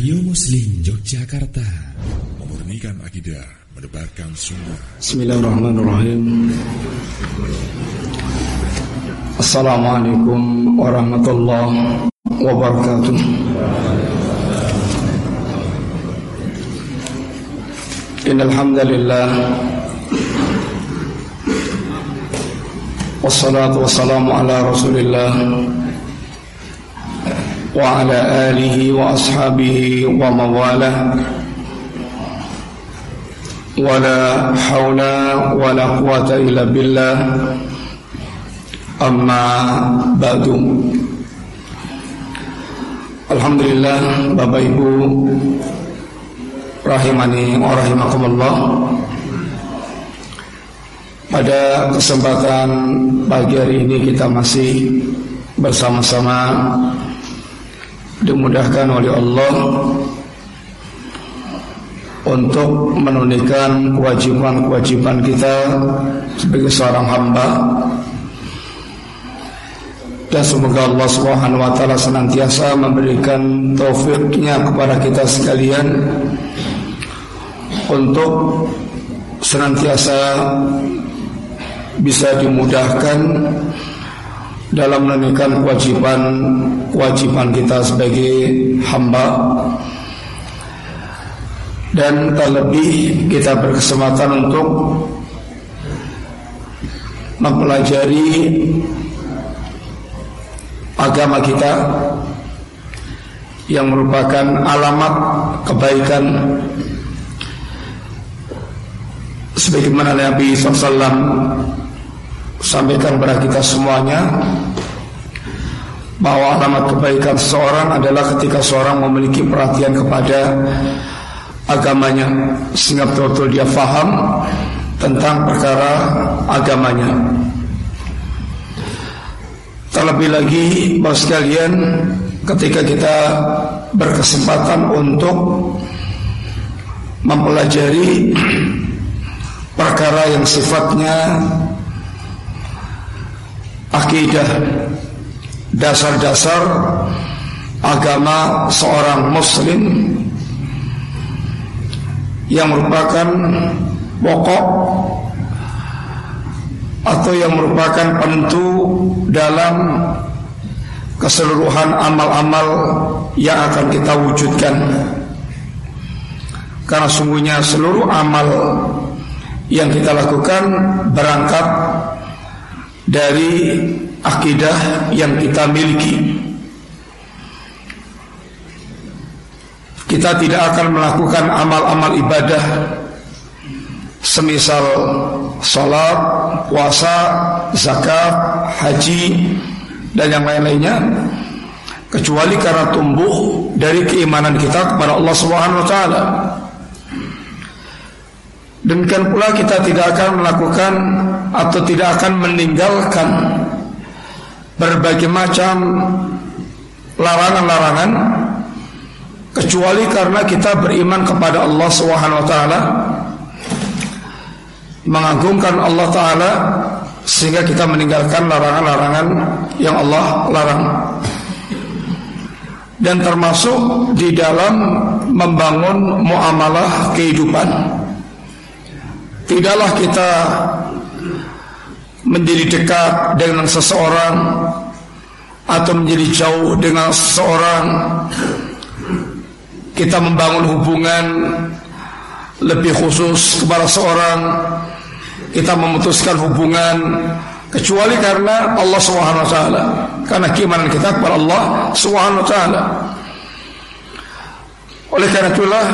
Radio Muslim Yogyakarta. Memurnikan akidah Mendebarkan sunnah. Bismillahirrahmanirrahim. Assalamualaikum warahmatullahi wabarakatuh. Innalhamdulillah. Wassalatu wassalamu ala rasulillah وعلى آله وأصحابه ومواله ولا حول ولا قوة إلا بالله أما بعد Alhamdulillah Bapak Ibu Rahimani wa rahimakumullah Pada kesempatan pagi hari ini kita masih bersama-sama dimudahkan oleh Allah untuk menunaikan kewajiban-kewajiban kita sebagai seorang hamba. Dan semoga Allah Subhanahu wa taala senantiasa memberikan taufiknya kepada kita sekalian untuk senantiasa bisa dimudahkan dalam menunaikan kewajiban kewajiban kita sebagai hamba. Dan terlebih kita berkesempatan untuk mempelajari agama kita yang merupakan alamat kebaikan. Sebagaimana Nabi SAW sampaikan kepada kita semuanya bahwa alamat kebaikan seseorang adalah ketika seorang memiliki perhatian kepada agamanya sehingga betul-betul dia faham tentang perkara agamanya. Terlebih lagi bahwa sekalian ketika kita berkesempatan untuk mempelajari perkara yang sifatnya akidah dasar-dasar agama seorang muslim yang merupakan pokok atau yang merupakan penentu dalam keseluruhan amal-amal yang akan kita wujudkan. Karena sungguhnya seluruh amal yang kita lakukan berangkat dari akidah yang kita miliki. Kita tidak akan melakukan amal-amal ibadah semisal salat, puasa, zakat, haji dan yang lain-lainnya kecuali karena tumbuh dari keimanan kita kepada Allah Subhanahu wa taala. Demikian pula kita tidak akan melakukan atau tidak akan meninggalkan berbagai macam larangan-larangan kecuali karena kita beriman kepada Allah Subhanahu wa taala mengagungkan Allah taala sehingga kita meninggalkan larangan-larangan yang Allah larang. Dan termasuk di dalam membangun muamalah kehidupan. Tidaklah kita menjadi dekat dengan seseorang atau menjadi jauh dengan seseorang. Kita membangun hubungan lebih khusus kepada seorang. Kita memutuskan hubungan kecuali karena Allah Subhanahu wa taala. Karena keimanan kita kepada Allah Subhanahu wa taala. Oleh karena itulah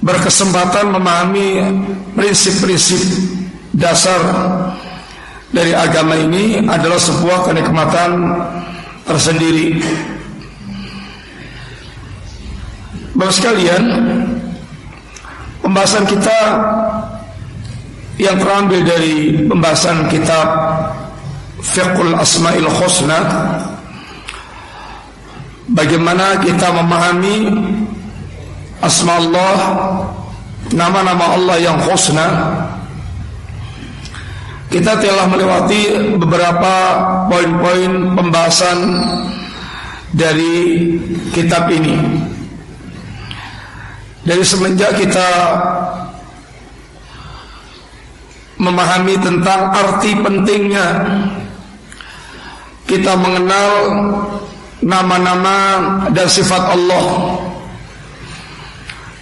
berkesempatan memahami prinsip-prinsip dasar dari agama ini adalah sebuah kenikmatan tersendiri. Bapak sekalian, pembahasan kita yang terambil dari pembahasan kitab Fiqhul Asma'il Husna Bagaimana kita memahami asma Allah nama-nama Allah yang husna kita telah melewati beberapa poin-poin pembahasan dari kitab ini. Dari semenjak kita memahami tentang arti pentingnya kita mengenal nama-nama dan sifat Allah.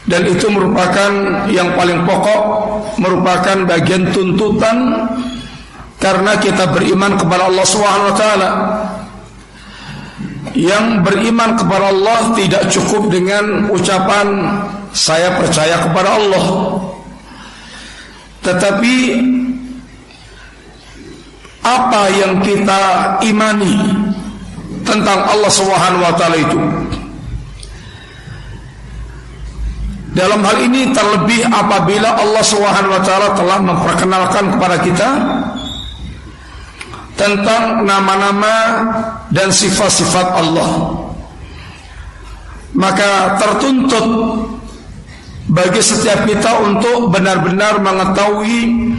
Dan itu merupakan yang paling pokok merupakan bagian tuntutan karena kita beriman kepada Allah Subhanahu wa taala. Yang beriman kepada Allah tidak cukup dengan ucapan saya percaya kepada Allah. Tetapi apa yang kita imani tentang Allah Subhanahu wa taala itu? Dalam hal ini terlebih apabila Allah Subhanahu wa taala telah memperkenalkan kepada kita tentang nama-nama dan sifat-sifat Allah. Maka tertuntut bagi setiap kita untuk benar-benar mengetahui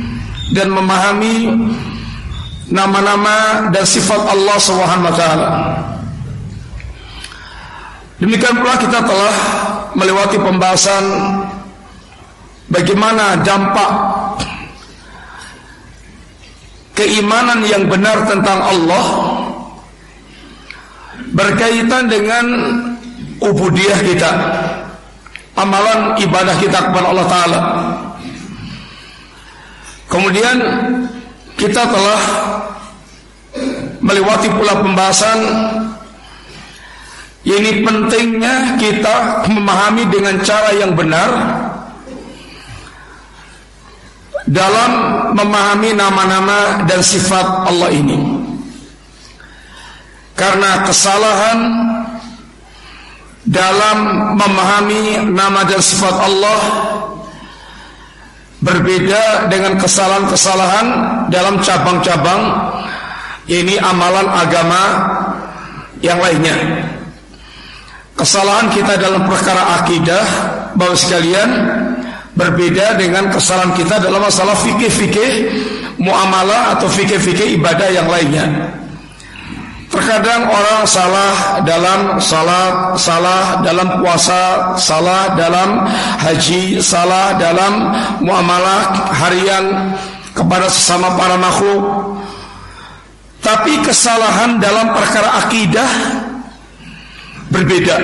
dan memahami nama-nama dan sifat Allah taala. Demikian pula kita telah melewati pembahasan bagaimana dampak keimanan yang benar tentang Allah berkaitan dengan ubudiyah kita, amalan ibadah kita kepada Allah Taala. Kemudian kita telah melewati pula pembahasan ini pentingnya kita memahami dengan cara yang benar dalam memahami nama-nama dan sifat Allah ini. Karena kesalahan dalam memahami nama dan sifat Allah berbeda dengan kesalahan-kesalahan dalam cabang-cabang ini amalan agama yang lainnya. Kesalahan kita dalam perkara akidah bahwa sekalian berbeda dengan kesalahan kita dalam masalah fikih-fikih muamalah atau fikih-fikih ibadah yang lainnya. Terkadang orang salah dalam salat, salah dalam puasa, salah dalam haji, salah dalam muamalah harian kepada sesama para makhluk. Tapi kesalahan dalam perkara akidah berbeda.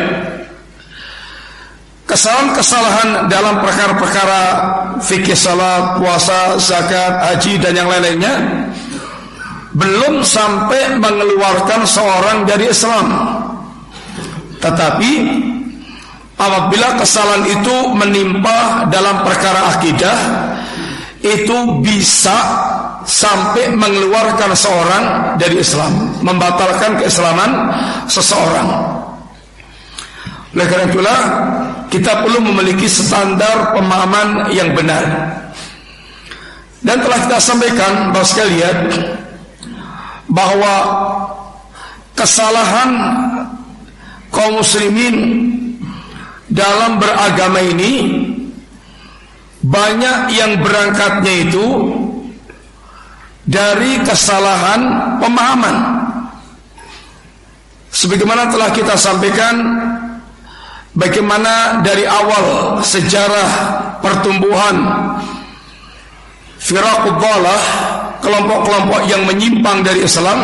Kesalahan-kesalahan dalam perkara-perkara fikih salat, puasa, zakat, haji dan yang lain-lainnya belum sampai mengeluarkan seorang dari Islam. Tetapi apabila kesalahan itu menimpa dalam perkara akidah itu bisa sampai mengeluarkan seorang dari Islam, membatalkan keislaman seseorang. Oleh karena itulah kita perlu memiliki standar pemahaman yang benar. Dan telah kita sampaikan bahwa sekalian bahwa kesalahan kaum muslimin dalam beragama ini banyak yang berangkatnya itu dari kesalahan pemahaman. Sebagaimana telah kita sampaikan Bagaimana dari awal sejarah pertumbuhan Firaquddalah Kelompok-kelompok yang menyimpang dari Islam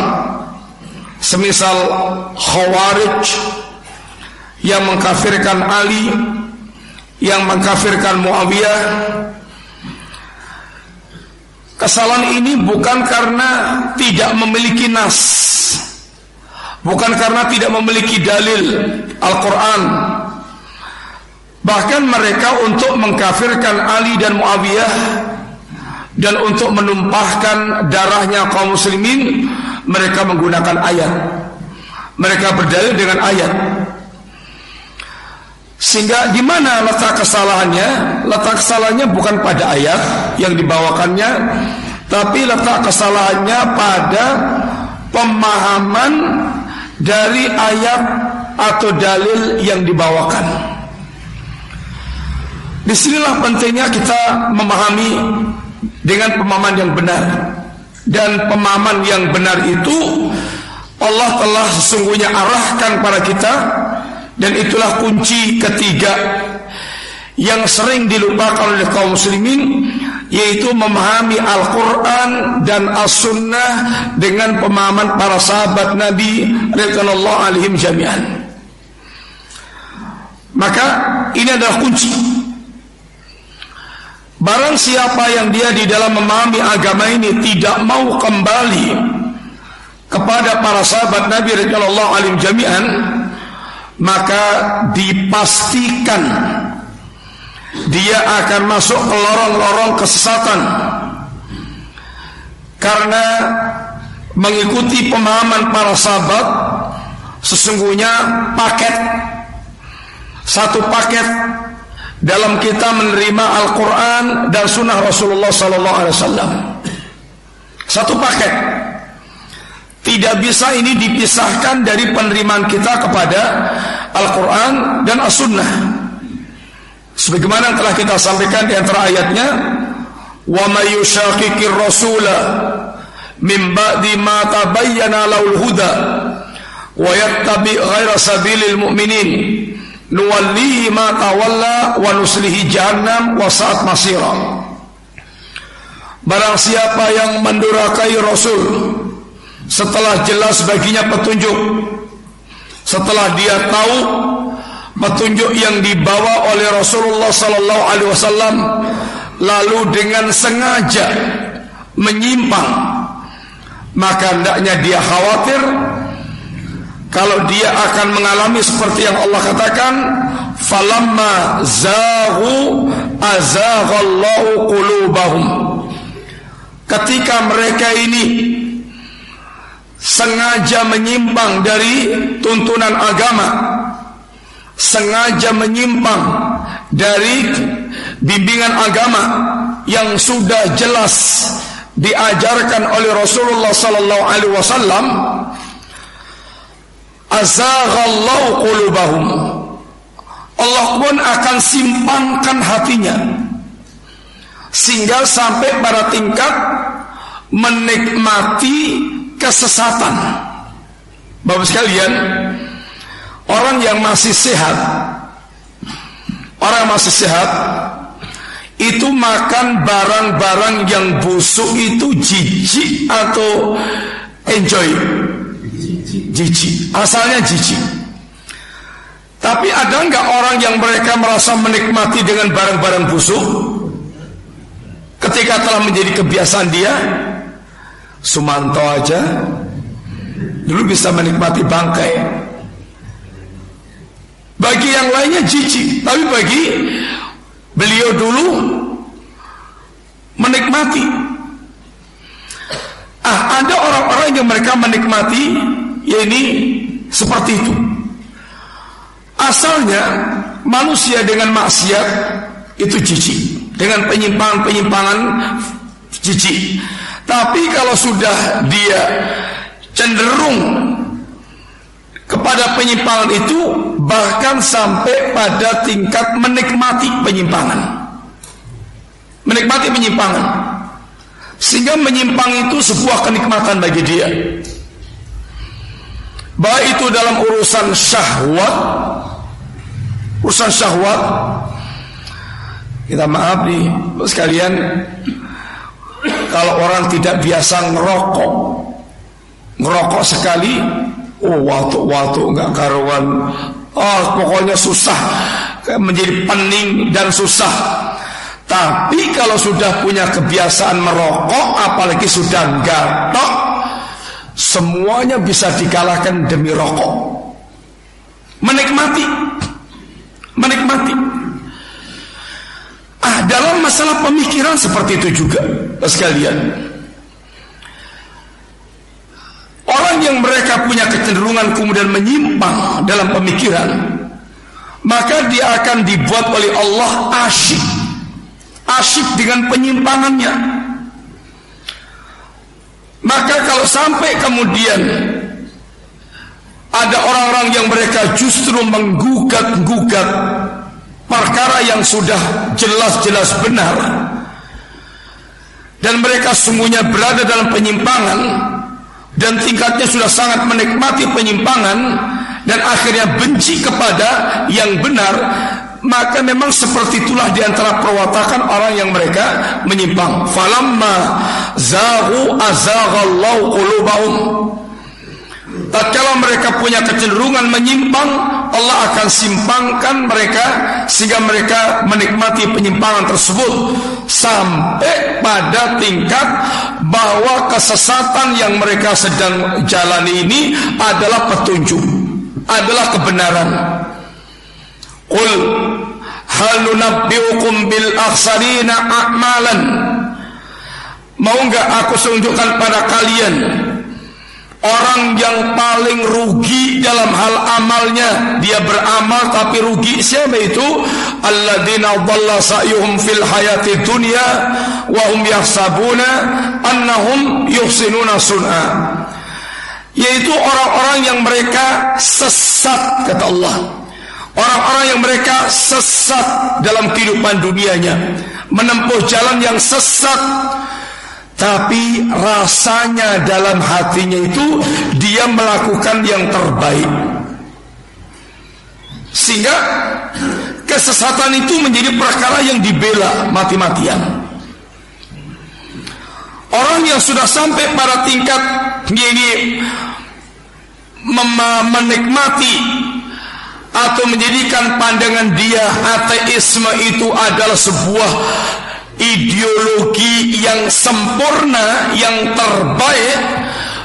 Semisal Khawarij Yang mengkafirkan Ali Yang mengkafirkan Muawiyah. Kesalahan ini bukan karena tidak memiliki nas Bukan karena tidak memiliki dalil Al-Quran Bahkan mereka untuk mengkafirkan Ali dan Muawiyah dan untuk menumpahkan darahnya kaum muslimin mereka menggunakan ayat. Mereka berdalil dengan ayat. Sehingga di mana letak kesalahannya? Letak kesalahannya bukan pada ayat yang dibawakannya, tapi letak kesalahannya pada pemahaman dari ayat atau dalil yang dibawakan. Di sinilah pentingnya kita memahami dengan pemahaman yang benar dan pemahaman yang benar itu Allah telah sesungguhnya arahkan para kita dan itulah kunci ketiga yang sering dilupakan oleh kaum muslimin yaitu memahami Al-Qur'an dan As-Sunnah dengan pemahaman para sahabat Nabi radhiyallahu alaihim jami'an. Maka ini adalah kunci. Barang siapa yang dia di dalam memahami agama ini tidak mau kembali kepada para sahabat Nabi radhiyallahu alaihim jami'an, maka dipastikan dia akan masuk ke lorong-lorong kesesatan. Karena mengikuti pemahaman para sahabat sesungguhnya paket satu paket dalam kita menerima Al-Quran dan Sunnah Rasulullah Sallallahu Alaihi Wasallam. Satu paket. Tidak bisa ini dipisahkan dari penerimaan kita kepada Al-Quran dan As-Sunnah. Sebagaimana telah kita sampaikan di antara ayatnya, "Wa may yushaqiqir rasula min ba'di ma tabayyana lahul huda wa yattabi ghaira sabilil mu'minin nuwallihi ma tawalla wa nuslihi jahannam wa sa'at masira." Barang siapa yang mendurakai Rasul setelah jelas baginya petunjuk, setelah dia tahu petunjuk yang dibawa oleh Rasulullah sallallahu alaihi wasallam lalu dengan sengaja menyimpang maka hendaknya dia khawatir kalau dia akan mengalami seperti yang Allah katakan falamma zaghu azaghallahu qulubahum. Ketika mereka ini sengaja menyimpang dari tuntunan agama sengaja menyimpang dari bimbingan agama yang sudah jelas diajarkan oleh Rasulullah sallallahu alaihi wasallam azaghallahu qulubahum. Allah pun akan simpangkan hatinya. Sehingga sampai pada tingkat menikmati kesesatan. Bapak sekalian Orang yang masih sehat Orang yang masih sehat Itu makan barang-barang yang busuk itu jijik atau enjoy Jijik Asalnya jijik Tapi ada nggak orang yang mereka merasa menikmati dengan barang-barang busuk? Ketika telah menjadi kebiasaan dia Sumanto aja Dulu bisa menikmati bangkai. Bagi yang lainnya jijik, tapi bagi beliau dulu menikmati. Ah, ada orang-orang yang mereka menikmati, ya ini seperti itu. Asalnya manusia dengan maksiat itu jijik, dengan penyimpangan-penyimpangan jijik. Tapi kalau sudah dia cenderung kepada penyimpangan itu bahkan sampai pada tingkat menikmati penyimpangan. Menikmati penyimpangan. Sehingga menyimpang itu sebuah kenikmatan bagi dia. Baik itu dalam urusan syahwat, urusan syahwat. Kita maaf nih sekalian. Kalau orang tidak biasa ngerokok, ngerokok sekali Oh waktu-waktu nggak karuan. Oh pokoknya susah Menjadi pening dan susah. Tapi kalau sudah punya kebiasaan merokok Apalagi sudah gatok Semuanya bisa dikalahkan demi rokok. Menikmati. Menikmati. Ah dalam masalah pemikiran seperti itu juga Sekalian. Orang yang mereka punya kecenderungan kemudian menyimpang dalam pemikiran, maka dia akan dibuat oleh Allah asyik, asyik dengan penyimpangannya. Maka kalau sampai kemudian ada orang-orang yang mereka justru menggugat-gugat perkara yang sudah jelas-jelas benar dan mereka semuanya berada dalam penyimpangan dan tingkatnya sudah sangat menikmati penyimpangan dan akhirnya benci kepada yang benar maka memang seperti itulah di antara perwatakan orang yang mereka menyimpang. Falamma zahu azaghallahu qulubahum. Tatkala mereka punya kecenderungan menyimpang, Allah akan simpangkan mereka sehingga mereka menikmati penyimpangan tersebut sampai pada tingkat bahwa kesesatan yang mereka sedang jalani ini adalah petunjuk, adalah kebenaran. Qul hal nunabbiukum bil akhsarina a'malan? Mau enggak aku tunjukkan pada kalian Orang yang paling rugi dalam hal amalnya? Dia beramal tapi rugi Siapa itu? Alladzina dhalla sa'yuhum fil hayati dunya Wahum yahsabuna Annahum yuhsinuna sun'a. Yaitu orang-orang yang mereka sesat Kata Allah Orang-orang yang mereka sesat dalam kehidupan dunianya Menempuh jalan yang sesat tapi rasanya dalam hatinya itu dia melakukan yang terbaik. Sehingga kesesatan itu menjadi perkara yang dibela mati-matian. Orang yang sudah sampai pada tingkat ini menikmati atau menjadikan pandangan dia ateisme itu adalah sebuah ideologi yang sempurna, yang terbaik,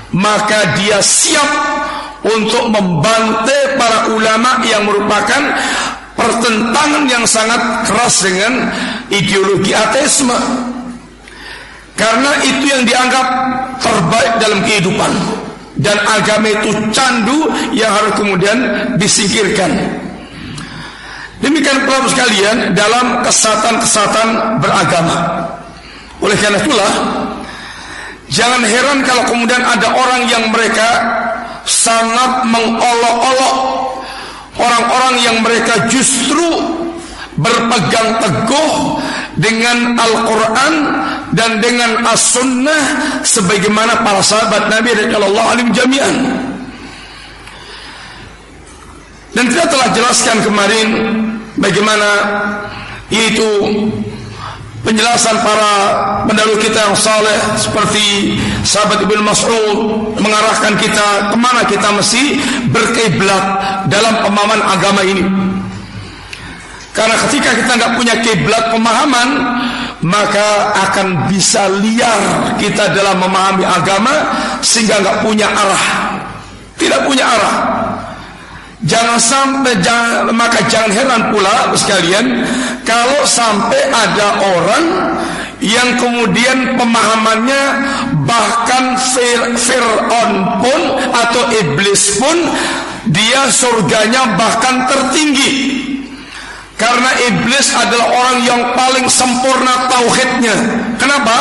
maka dia siap untuk membantai para ulama yang merupakan pertentangan yang sangat keras dengan ideologi ateisme. Karena itu yang dianggap terbaik dalam kehidupan dan agama itu candu yang harus kemudian disingkirkan. Demikian pula sekalian dalam kesatan-kesatan beragama. Oleh karena itulah jangan heran kalau kemudian ada orang yang mereka sangat mengolok-olok orang-orang yang mereka justru berpegang teguh dengan Al-Quran dan dengan As-Sunnah sebagaimana para sahabat Nabi radhiyallahu anhum jami'an. Dan kita telah jelaskan kemarin bagaimana itu penjelasan para pendahulu kita yang saleh seperti sahabat Ibnu Mas'ud mengarahkan kita ke mana kita mesti berkiblat dalam pemahaman agama ini. Karena ketika kita nggak punya kiblat pemahaman, maka akan bisa liar kita dalam memahami agama sehingga nggak punya arah, tidak punya arah. Jangan sampai jangan, maka jangan heran pula sekalian kalau sampai ada orang yang kemudian pemahamannya bahkan Fir'aun pun atau iblis pun dia surganya bahkan tertinggi karena iblis adalah orang yang paling sempurna tauhidnya. Kenapa?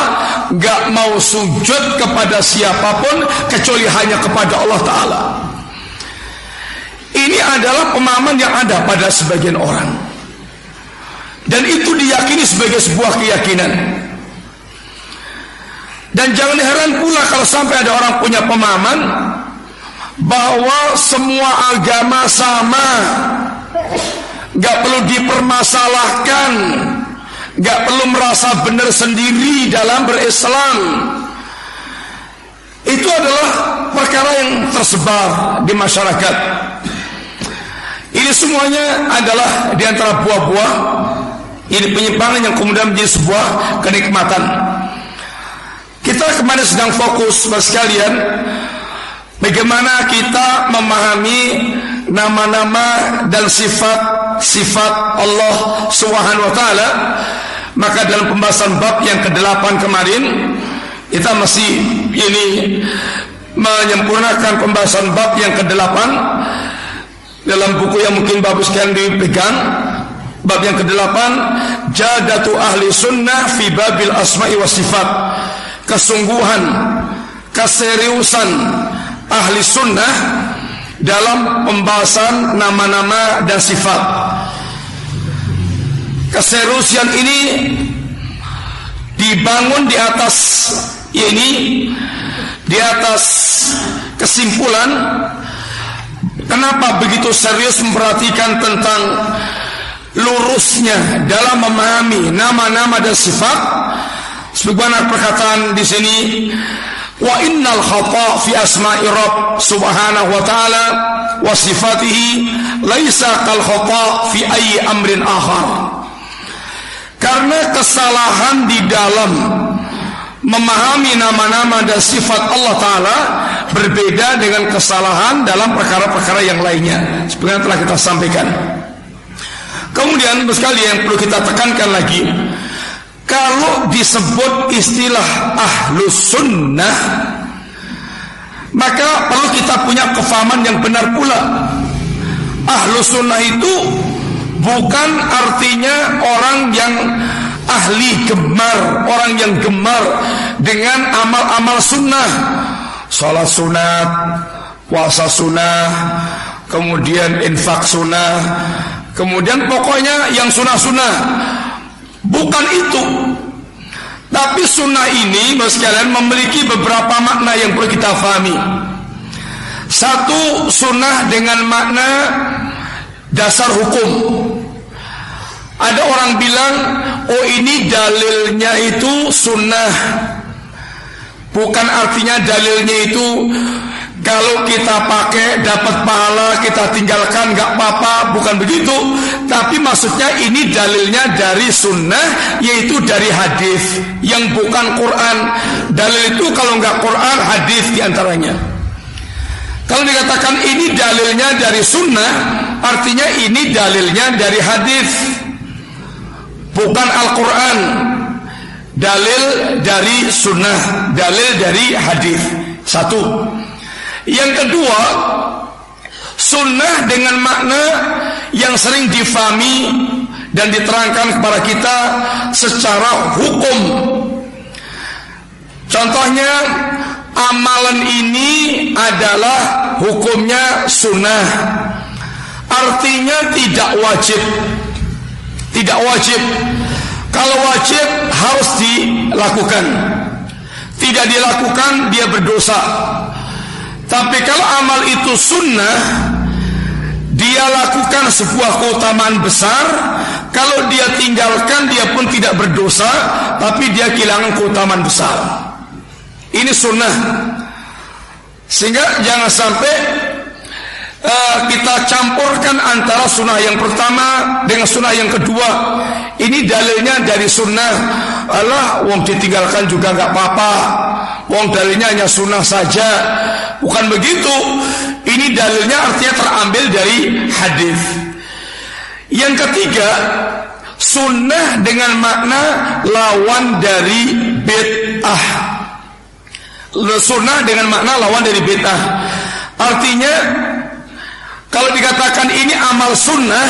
Gak mau sujud kepada siapa pun kecuali hanya kepada Allah Ta'ala. Ini adalah pemahaman yang ada pada sebagian orang. Dan itu diyakini sebagai sebuah keyakinan. Dan jangan heran pula kalau sampai ada orang punya pemahaman bahwa semua agama sama. Gak perlu dipermasalahkan. Gak perlu merasa benar sendiri dalam berislam. Itu adalah perkara yang tersebar di masyarakat. Ini semuanya adalah di antara buah-buah ini penyimpangan yang kemudian menjadi sebuah kenikmatan. Kita kemarin sedang fokus sekalian bagaimana kita memahami nama-nama dan sifat-sifat Allah Subhanahu wa taala. Maka dalam pembahasan bab yang ke-8 kemarin kita masih ini menyempurnakan pembahasan bab yang ke-8 dalam buku yang mungkin bagus sekalian dipegang bab yang ke-8 jadatu ahli sunnah fi babil asma'i wa sifat kesungguhan keseriusan ahli sunnah dalam pembahasan nama-nama dan sifat keseriusan ini dibangun di atas ini di atas kesimpulan. Kenapa begitu serius memperhatikan tentang lurusnya dalam memahami nama-nama dan sifat? Sebagaimana perkataan di sini wa innal khata fi asma'i rabb subhanahu wa ta'ala wa sifatihi laisa kal khata fi ayyi amrin akhar karena kesalahan di dalam memahami nama-nama dan sifat Allah Ta'ala berbeda dengan kesalahan dalam perkara-perkara yang lainnya. Sebenarnya telah kita sampaikan. Kemudian sekali yang perlu kita tekankan lagi. Kalau disebut istilah ahlus sunnah maka perlu kita punya kefahaman yang benar pula. Ahlus sunnah itu bukan artinya orang yang ahli gemar orang yang gemar dengan amal-amal sunnah sholat sunat puasa sunnah kemudian infak sunnah kemudian pokoknya yang sunnah-sunnah Bukan itu. Tapi sunnah ini, sekalian memiliki beberapa makna yang perlu kita fahami. Satu, sunnah dengan makna dasar hukum. Ada orang bilang, oh ini dalilnya itu sunnah. Bukan artinya dalilnya itu kalau kita pakai dapat pahala, kita tinggalkan nggak apa-apa, bukan begitu. Tapi maksudnya ini dalilnya dari sunnah, yaitu dari hadis yang bukan Quran. Dalil itu kalau nggak Quran, hadis di antaranya. Kalau dikatakan ini dalilnya dari sunnah, artinya ini dalilnya dari hadis, bukan Al-Quran. Dalil dari sunnah, dalil dari hadis. Satu. Yang kedua, sunnah dengan makna yang sering difahami dan diterangkan kepada kita secara hukum. Contohnya, amalan ini adalah hukumnya sunnah. Artinya tidak wajib. Tidak wajib. Kalau wajib harus dilakukan. Tidak dilakukan dia berdosa. Tapi kalau amal itu sunnah Dia lakukan sebuah keutamaan besar Kalau dia tinggalkan dia pun tidak berdosa Tapi dia kehilangan keutamaan besar Ini sunnah Sehingga jangan sampai uh, Kita campurkan antara sunnah yang pertama Dengan sunnah yang kedua Ini dalilnya dari sunnah Allah wong ditinggalkan juga nggak apa-apa Wong dalilnya hanya sunnah saja Bukan begitu. Ini dalilnya artinya terambil dari hadis. Yang ketiga, sunnah dengan makna lawan dari bid'ah. Sunnah dengan makna lawan dari bid'ah. Artinya kalau dikatakan ini amal sunnah,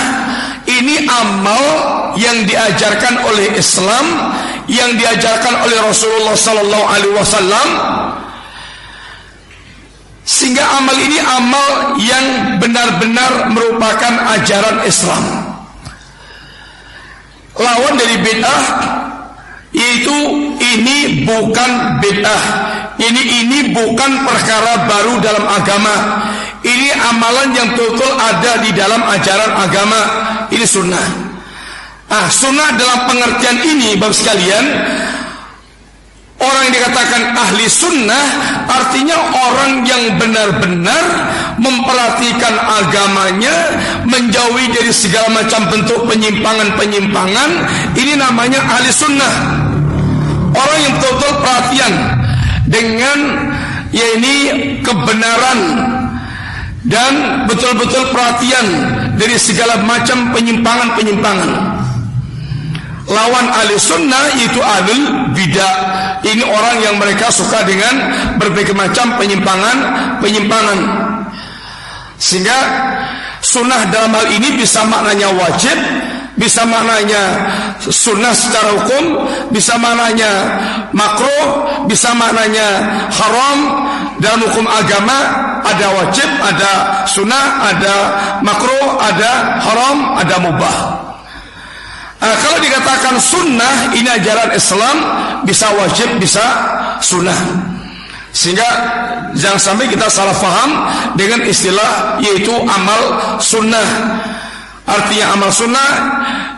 ini amal yang diajarkan oleh Islam, yang diajarkan oleh Rasulullah Sallallahu Alaihi Wasallam, sehingga amal ini amal yang benar-benar merupakan ajaran Islam. Lawan dari bid'ah yaitu ini bukan bid'ah. Ini ini bukan perkara baru dalam agama. Ini amalan yang betul ada di dalam ajaran agama. Ini sunnah. Ah, sunnah dalam pengertian ini, Bapak sekalian, Orang yang dikatakan ahli sunnah artinya orang yang benar-benar memperhatikan agamanya, menjauhi dari segala macam bentuk penyimpangan-penyimpangan. Ini namanya ahli sunnah. Orang yang betul-betul perhatian dengan ya ini kebenaran dan betul-betul perhatian dari segala macam penyimpangan-penyimpangan. Lawan ahli sunnah itu ahli bidah. Ini orang yang mereka suka dengan berbagai macam penyimpangan, penyimpangan. Sehingga sunnah dalam hal ini bisa maknanya wajib, bisa maknanya sunnah secara hukum, bisa maknanya makruh, bisa maknanya haram dalam hukum agama ada wajib, ada sunnah, ada makruh, ada haram, ada mubah. Nah, kalau dikatakan sunnah ini ajaran Islam bisa wajib bisa sunnah. Sehingga jangan sampai kita salah faham dengan istilah yaitu amal sunnah. Artinya amal sunnah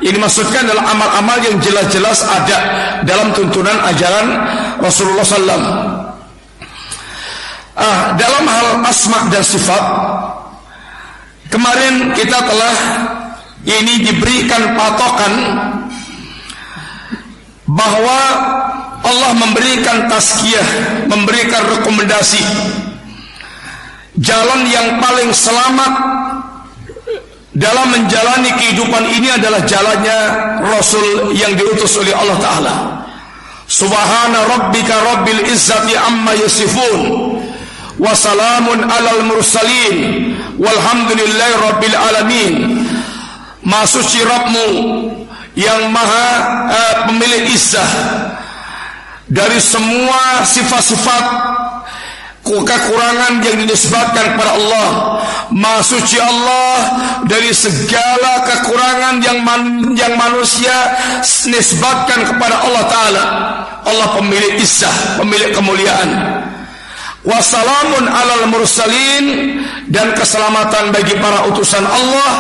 yang dimaksudkan adalah amal-amal yang jelas-jelas ada dalam tuntunan ajaran Rasulullah SAW. Ah, dalam hal asma dan sifat, kemarin kita telah ini diberikan patokan bahwa Allah memberikan tazkiyah, memberikan rekomendasi jalan yang paling selamat dalam menjalani kehidupan ini adalah jalannya Rasul yang diutus oleh Allah Ta'ala. Subhana rabbika rabbil izzati amma yasifun Wa salamun alal mursalin. Walhamdulillahi Rabbmu yang maha uh, pemilik izzah. Dari semua sifat-sifat kekurangan yang dinisbatkan kepada Allah. Maha suci Allah dari segala kekurangan yang man, yang manusia nisbatkan kepada Allah taala. Allah pemilik izzah pemilik kemuliaan Wassalamun alal mursalin dan keselamatan bagi para utusan Allah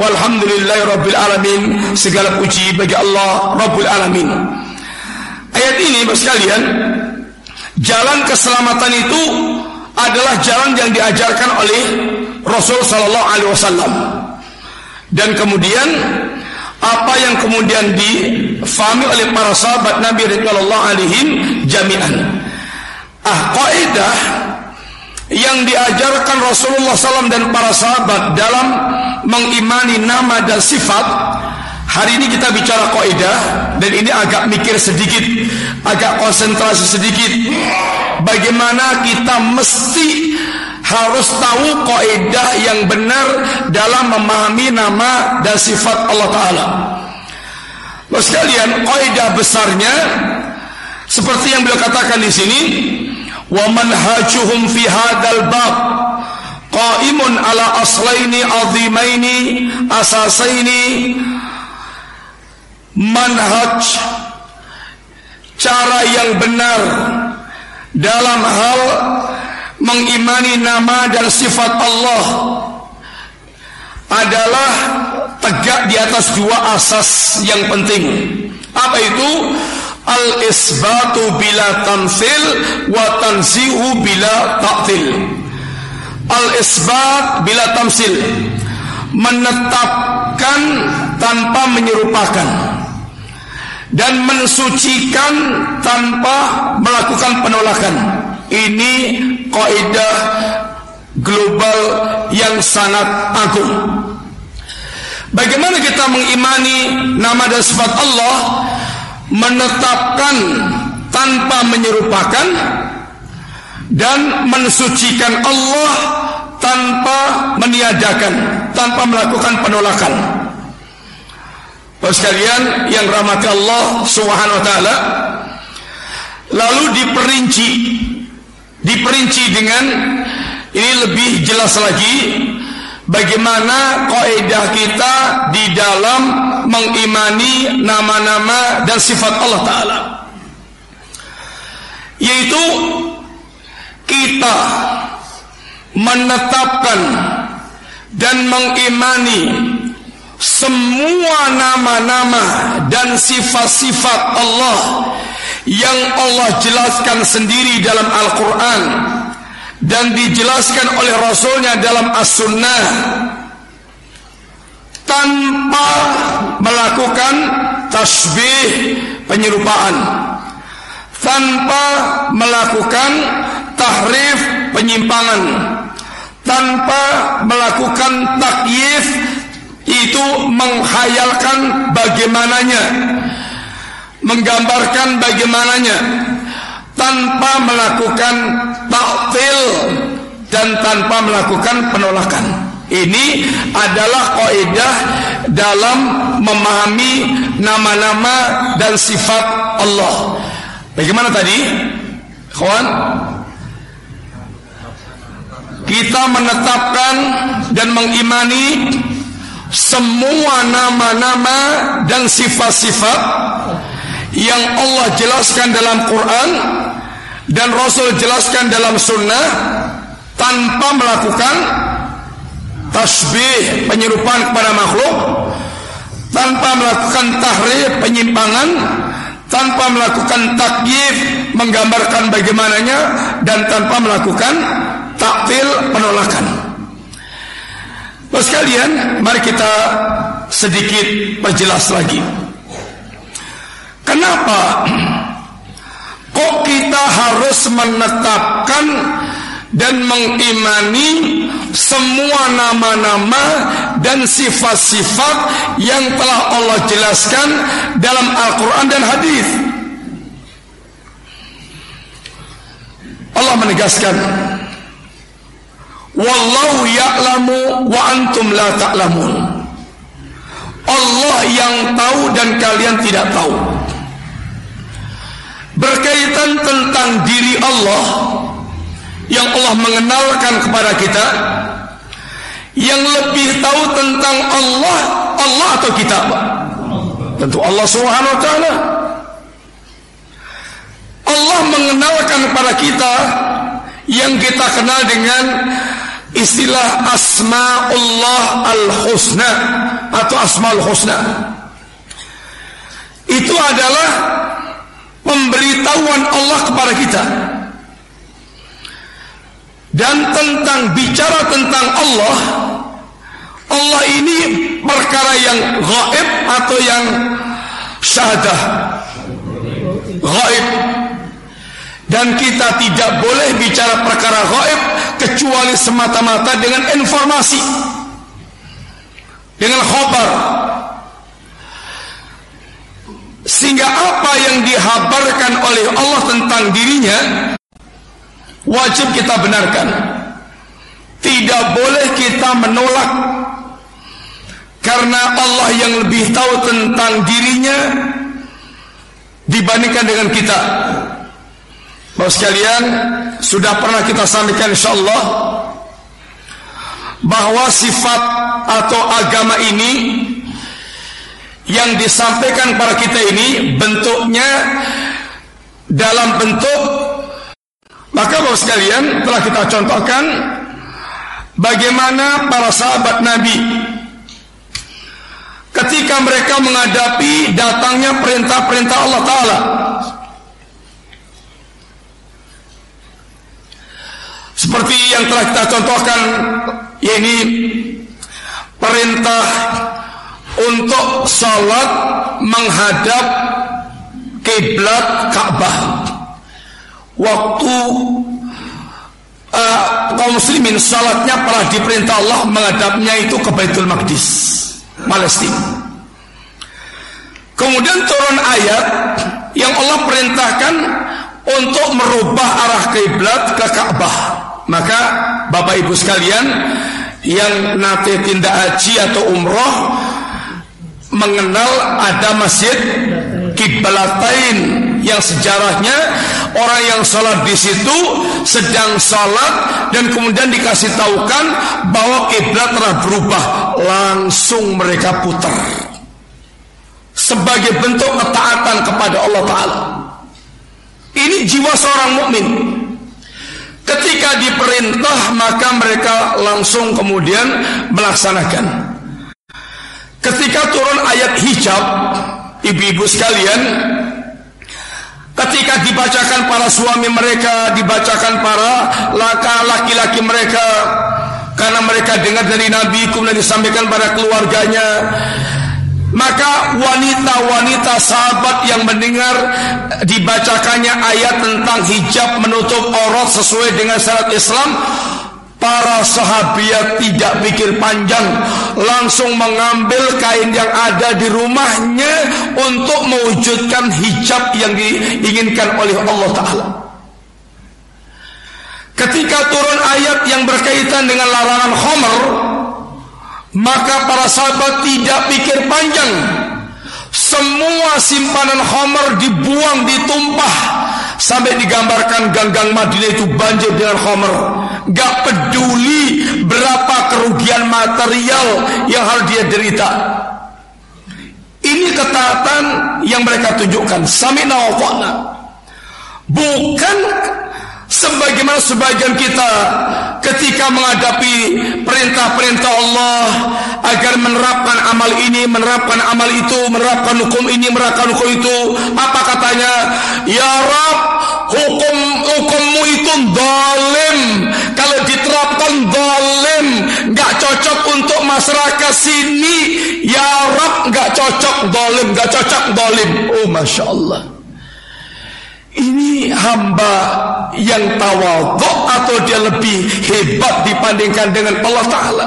walhamdulillahi rabbil alamin segala puji bagi Allah rabbul alamin ayat ini Bapak sekalian Jalan keselamatan itu adalah jalan yang diajarkan oleh Rasul Sallallahu Alaihi Wasallam. Dan kemudian apa yang kemudian difahami oleh para sahabat Nabi Rasulullah alaihim jami'an. Ah, kaidah yang diajarkan Rasulullah SAW dan para sahabat dalam mengimani nama dan sifat Hari ini kita bicara kaidah dan ini agak mikir sedikit, agak konsentrasi sedikit. Bagaimana kita mesti harus tahu kaidah yang benar dalam memahami nama dan sifat Allah taala. Bapak sekalian, kaidah besarnya seperti yang beliau katakan di sini, wa manhajuhum fi hadzal bab qaimun ala aslaini azimaini asasaini manhaj cara yang benar dalam hal mengimani nama dan sifat Allah adalah tegak di atas dua asas yang penting. Apa itu? Al-isbatu bila tamsil wa tanzihu bila ta'til. Al-isbat bila tamsil menetapkan tanpa menyerupakan dan mensucikan tanpa melakukan penolakan. Ini kaidah global yang sangat agung. Bagaimana kita mengimani nama dan sifat Allah menetapkan tanpa menyerupakan dan mensucikan Allah tanpa meniadakan, tanpa melakukan penolakan. Bapak sekalian yang rahmati Allah Subhanahu wa taala lalu diperinci diperinci dengan ini lebih jelas lagi bagaimana kaidah kita di dalam mengimani nama-nama dan sifat Allah taala? Yaitu kita menetapkan dan mengimani semua nama-nama dan sifat-sifat Allah yang Allah jelaskan sendiri dalam Al-Quran dan dijelaskan oleh Rasulnya dalam As-Sunnah. Tanpa melakukan tasbih penyerupaan tanpa melakukan tahrif penyimpangan. Tanpa melakukan takyif itu menghayalkan bagaimananya. Menggambarkan bagaimananya tanpa melakukan taktil dan tanpa melakukan penolakan. Ini adalah kaidah dalam memahami nama-nama dan sifat Allah. Bagaimana tadi kawan? Kita menetapkan dan mengimani semua nama-nama dan sifat-sifat yang Allah jelaskan dalam Quran dan Rasul jelaskan dalam sunnah tanpa melakukan tasbih penyerupaan kepada makhluk tanpa melakukan tahrif penyimpangan tanpa melakukan takyif menggambarkan bagaimananya dan tanpa melakukan taktil penolakan. Bos kalian, mari kita sedikit perjelas lagi. Kenapa kok kita harus menetapkan dan mengimani semua nama-nama dan sifat-sifat yang telah Allah jelaskan dalam Al-Quran dan hadis. Allah menegaskan, Wallahu ya'lamu wa antum la ta'lamun. Allah yang tahu dan kalian tidak tahu. Berkaitan tentang diri Allah, yang Allah mengenalkan kepada kita yang lebih tahu tentang Allah Allah atau kita tentu Allah Subhanahu wa taala. Allah mengenalkan kepada kita yang kita kenal dengan istilah asmaullah al-husna atau asmaul husna. Itu adalah pemberitahuan Allah kepada kita. Dan tentang bicara tentang Allah Allah ini perkara yang gaib atau yang syahadah. Gaib dan kita tidak boleh bicara perkara gaib kecuali semata-mata dengan informasi. Dengan khabar sehingga apa yang dihabarkan oleh Allah tentang dirinya wajib kita benarkan. Tidak boleh kita menolak karena Allah yang lebih tahu tentang dirinya dibandingkan dengan kita. Bapak sekalian, sudah pernah kita sampaikan insyaallah bahwa sifat atau agama ini yang disampaikan kepada kita ini bentuknya dalam bentuk maka Bapak sekalian telah kita contohkan bagaimana para sahabat Nabi ketika mereka menghadapi datangnya perintah-perintah Allah Ta'ala. Seperti yang telah kita contohkan yakni perintah untuk salat menghadap kiblat Ka'bah. Waktu uh, kaum muslimin salatnya pernah diperintah Allah menghadapnya itu ke Baitul Maqdis Palestina. Kemudian turun ayat yang Allah perintahkan untuk merubah arah kiblat ke Ka'bah. Maka Bapak Ibu sekalian yang nanti tindak haji atau umroh mengenal ada masjid kiblatain yang sejarahnya orang yang sholat di situ sedang sholat dan kemudian dikasih tahukan bahwa kiblat telah berubah langsung mereka putar sebagai bentuk ketaatan kepada Allah Taala. Ini jiwa seorang mukmin. Ketika diperintah maka mereka langsung kemudian melaksanakan. Ketika turun ayat hijab, ibu-ibu sekalian, ketika dibacakan para suami mereka, dibacakan para laki-laki mereka, karena mereka dengar dari Nabi, kemudian disampaikan pada keluarganya, maka wanita-wanita sahabat yang mendengar dibacakannya ayat tentang hijab menutup aurat sesuai dengan syarat Islam Para sahabat tidak pikir panjang Langsung mengambil kain yang ada di rumahnya Untuk mewujudkan hijab yang diinginkan oleh Allah Ta'ala. Ketika turun ayat yang berkaitan dengan larangan khomer Maka para sahabat tidak pikir panjang. Semua simpanan khomer dibuang, ditumpah Sampai digambarkan ganggang Madinah itu banjir dengan khomer Gak peduli berapa kerugian material yang harus dia derita Ini ketaatan yang mereka tunjukkan Samina wa Bukan Sebagaimana sebagian kita ketika menghadapi perintah-perintah Allah agar menerapkan amal ini, menerapkan amal itu, menerapkan hukum ini, menerapkan hukum itu, apa katanya? Ya Rab, hukum hukummu itu dolim. Kalau diterapkan dolim, nggak cocok untuk masyarakat sini. Ya Rab, nggak cocok dolim, nggak cocok dolim. Oh, masya Allah. Ini hamba yang tawaduk atau dia lebih hebat dibandingkan dengan Allah Ta'ala.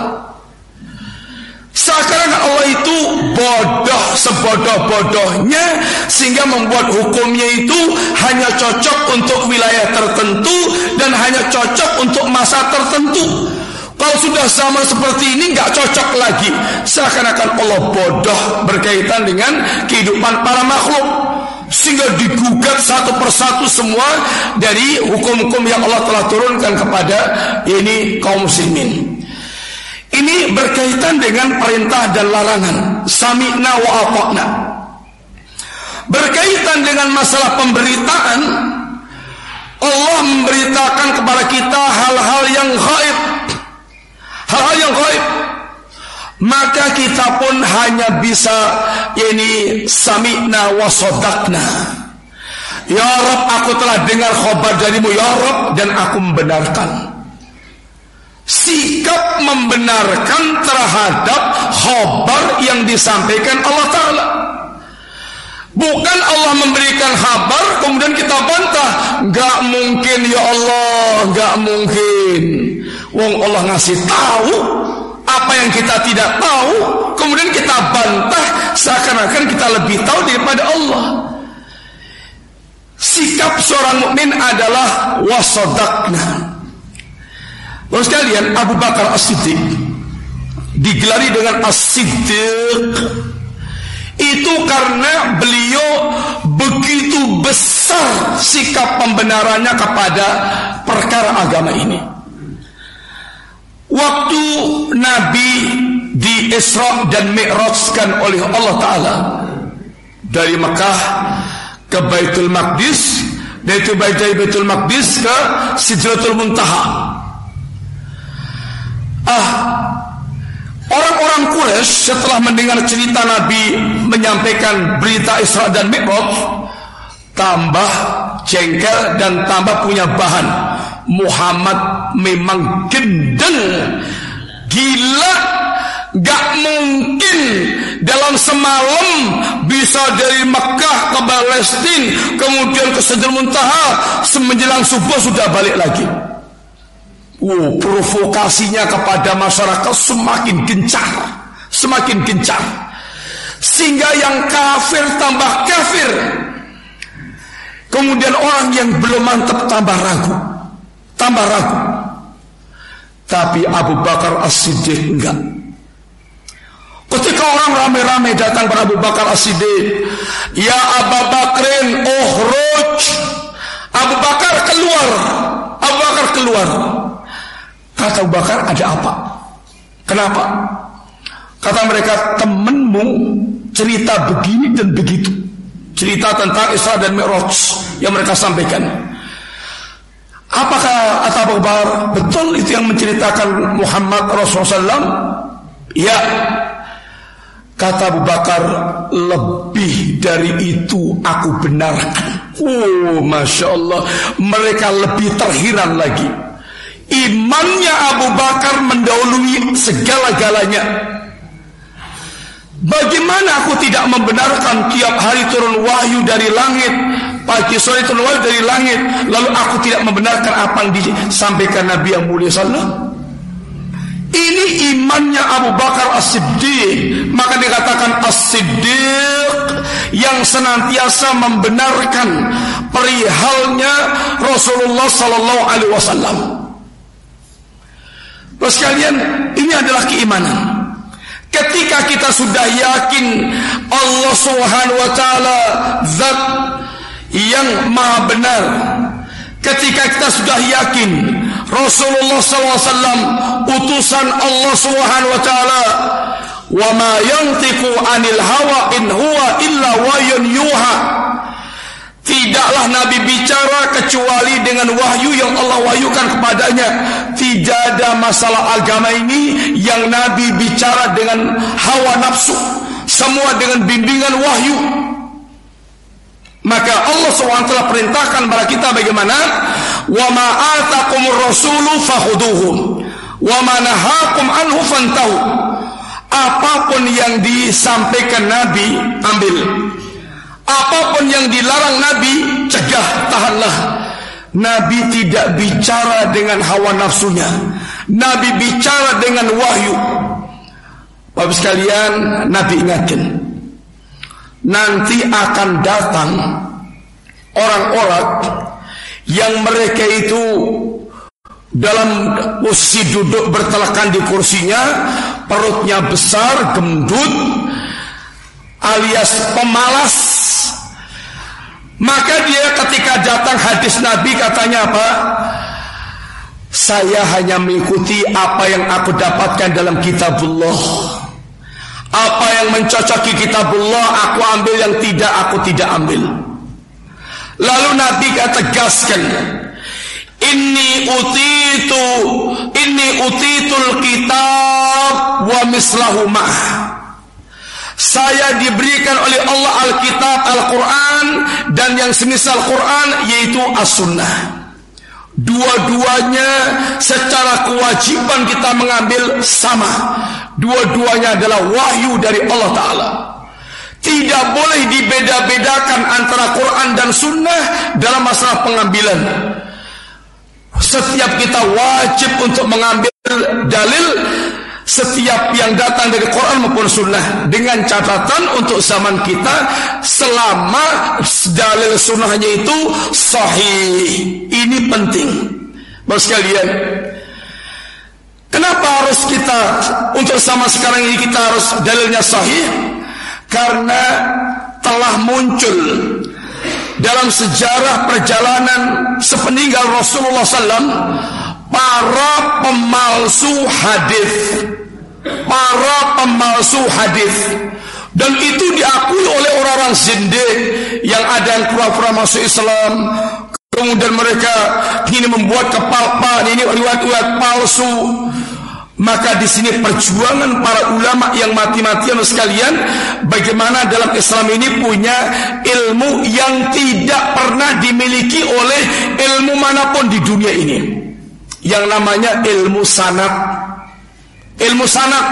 Sekarang Allah itu bodoh sebodoh-bodohnya sehingga membuat hukumnya itu hanya cocok untuk wilayah tertentu dan hanya cocok untuk masa tertentu. Kalau sudah sama seperti ini nggak cocok lagi. Seakan-akan Allah bodoh berkaitan dengan kehidupan para makhluk sehingga digugat satu persatu semua dari hukum-hukum yang Allah telah turunkan kepada ini kaum muslimin. Ini berkaitan dengan perintah dan larangan. Sami'na wa ata'na. Berkaitan dengan masalah pemberitaan, Allah memberitakan kepada kita hal-hal yang gaib. Hal-hal yang gaib maka kita pun hanya bisa ini sami'na wa sodakna. Ya Rob, aku telah dengar khabar darimu ya Rob dan aku membenarkan. Sikap membenarkan terhadap khabar yang disampaikan Allah Ta'ala. Bukan Allah memberikan kabar kemudian kita bantah. Gak mungkin ya Allah, gak mungkin. Wong Allah ngasih tahu apa yang kita tidak tahu kemudian kita bantah seakan-akan kita lebih tahu daripada Allah sikap seorang mukmin adalah wasodakna Terus sekalian Abu Bakar As-Siddiq digelari dengan As-Siddiq. Itu karena beliau begitu besar sikap pembenarannya kepada perkara agama ini. Waktu Nabi di Isra dan Mi'rajkan oleh Allah Ta'ala. Dari Mekah ke Baitul Maqdis dari Baitul Maqdis ke Sidratul Muntaha ah orang-orang Quraisy setelah mendengar cerita Nabi menyampaikan berita Isra dan Mi'raj tambah jengkel dan tambah punya bahan. Muhammad memang gendeng gila gak mungkin dalam semalam bisa dari Mekah ke Palestina kemudian ke Sidr Muntaha semenjelang subuh sudah balik lagi Wow, provokasinya kepada masyarakat semakin gencar, semakin gencar. Sehingga yang kafir tambah kafir. Kemudian orang yang belum mantap tambah ragu tambah ragu. Tapi Abu Bakar As-Siddiq enggak. Ketika orang ramai-ramai datang pada Abu Bakar As-Siddiq, "Ya Abu Bakrin, ukhruj." Abu Bakar keluar. Abu Bakar keluar. Kata Abu Bakar, "Ada apa?" Kenapa? Kata mereka, "Temenmu cerita begini dan begitu." Cerita tentang Isra dan Mi'raj yang mereka sampaikan. Apakah kata Abu Bakar betul itu yang menceritakan Muhammad Rasulullah SAW? Ya. Kata Abu Bakar lebih dari itu aku benarkan. Oh, masya Allah, mereka lebih terhiran lagi. Imannya Abu Bakar mendahului segala-galanya. Bagaimana aku tidak membenarkan tiap hari turun wahyu dari langit pagi sore itu luar dari langit lalu aku tidak membenarkan apa yang disampaikan Nabi yang mulia sallallahu ini imannya Abu Bakar As-Siddiq. Maka dikatakan As-Siddiq yang senantiasa membenarkan perihalnya Rasulullah sallallahu alaihi wasallam Terus kalian ini adalah keimanan. Ketika kita sudah yakin Allah Subhanahu wa taala zat yang maha benar ketika kita sudah yakin Rasulullah SAW utusan Allah Subhanahu wa taala wa ma yantiqu anil hawa in huwa illa wayun yuha Tidaklah Nabi bicara kecuali dengan wahyu yang Allah wahyukan kepadanya. Tidak ada masalah agama ini yang Nabi bicara dengan hawa nafsu. Semua dengan bimbingan wahyu. Maka Allah SWT perintahkan kepada kita bagaimana? Wa ma atakumur rasulu fakhuduhu wa ma nahakum anhu. Apa pun yang disampaikan Nabi ambil. Apa pun yang dilarang Nabi cegah, tahanlah. Nabi tidak bicara dengan hawa nafsunya. Nabi bicara dengan wahyu. Bapak sekalian, Nabi ingatkan. Nanti akan datang orang-orang yang mereka itu dalam posisi duduk bertelakan di kursinya, perutnya besar, gendut, alias pemalas. Maka dia ketika datang hadis Nabi katanya apa? Saya hanya mengikuti apa yang aku dapatkan dalam kitabullah. Apa yang mencocoki kitabullah aku ambil yang tidak aku tidak ambil. Lalu Nabi kata tegaskan, Inni utitu Inni utitul kitab wa mislahu ma'ah saya diberikan oleh Allah Alkitab Al-Quran dan yang semisal Quran yaitu As-Sunnah. Dua-duanya secara kewajiban kita mengambil sama. Dua-duanya adalah wahyu dari Allah Ta'ala. Tidak boleh dibeda-bedakan antara Quran dan Sunnah dalam masalah pengambilan. Setiap kita wajib untuk mengambil dalil setiap yang datang dari Quran maupun Sunnah dengan catatan untuk zaman kita selama dalil sunnahnya itu sahih. Ini penting, bos sekalian. Kenapa harus kita untuk sama sekarang ini kita harus dalilnya sahih? Karena telah muncul dalam sejarah perjalanan sepeninggal Rasulullah SAW para pemalsu hadis para pemalsu hadis. Dan itu diakui oleh orang-orang zindik yang ada yang pura-pura masuk Islam. Kemudian mereka ini membuat kepalpan ini riwayat-riwayat palsu. Maka di sini perjuangan para ulama yang mati-matian sekalian bagaimana dalam Islam ini punya ilmu yang tidak pernah dimiliki oleh ilmu mana pun di dunia ini. Yang namanya ilmu sanat. Ilmu sanat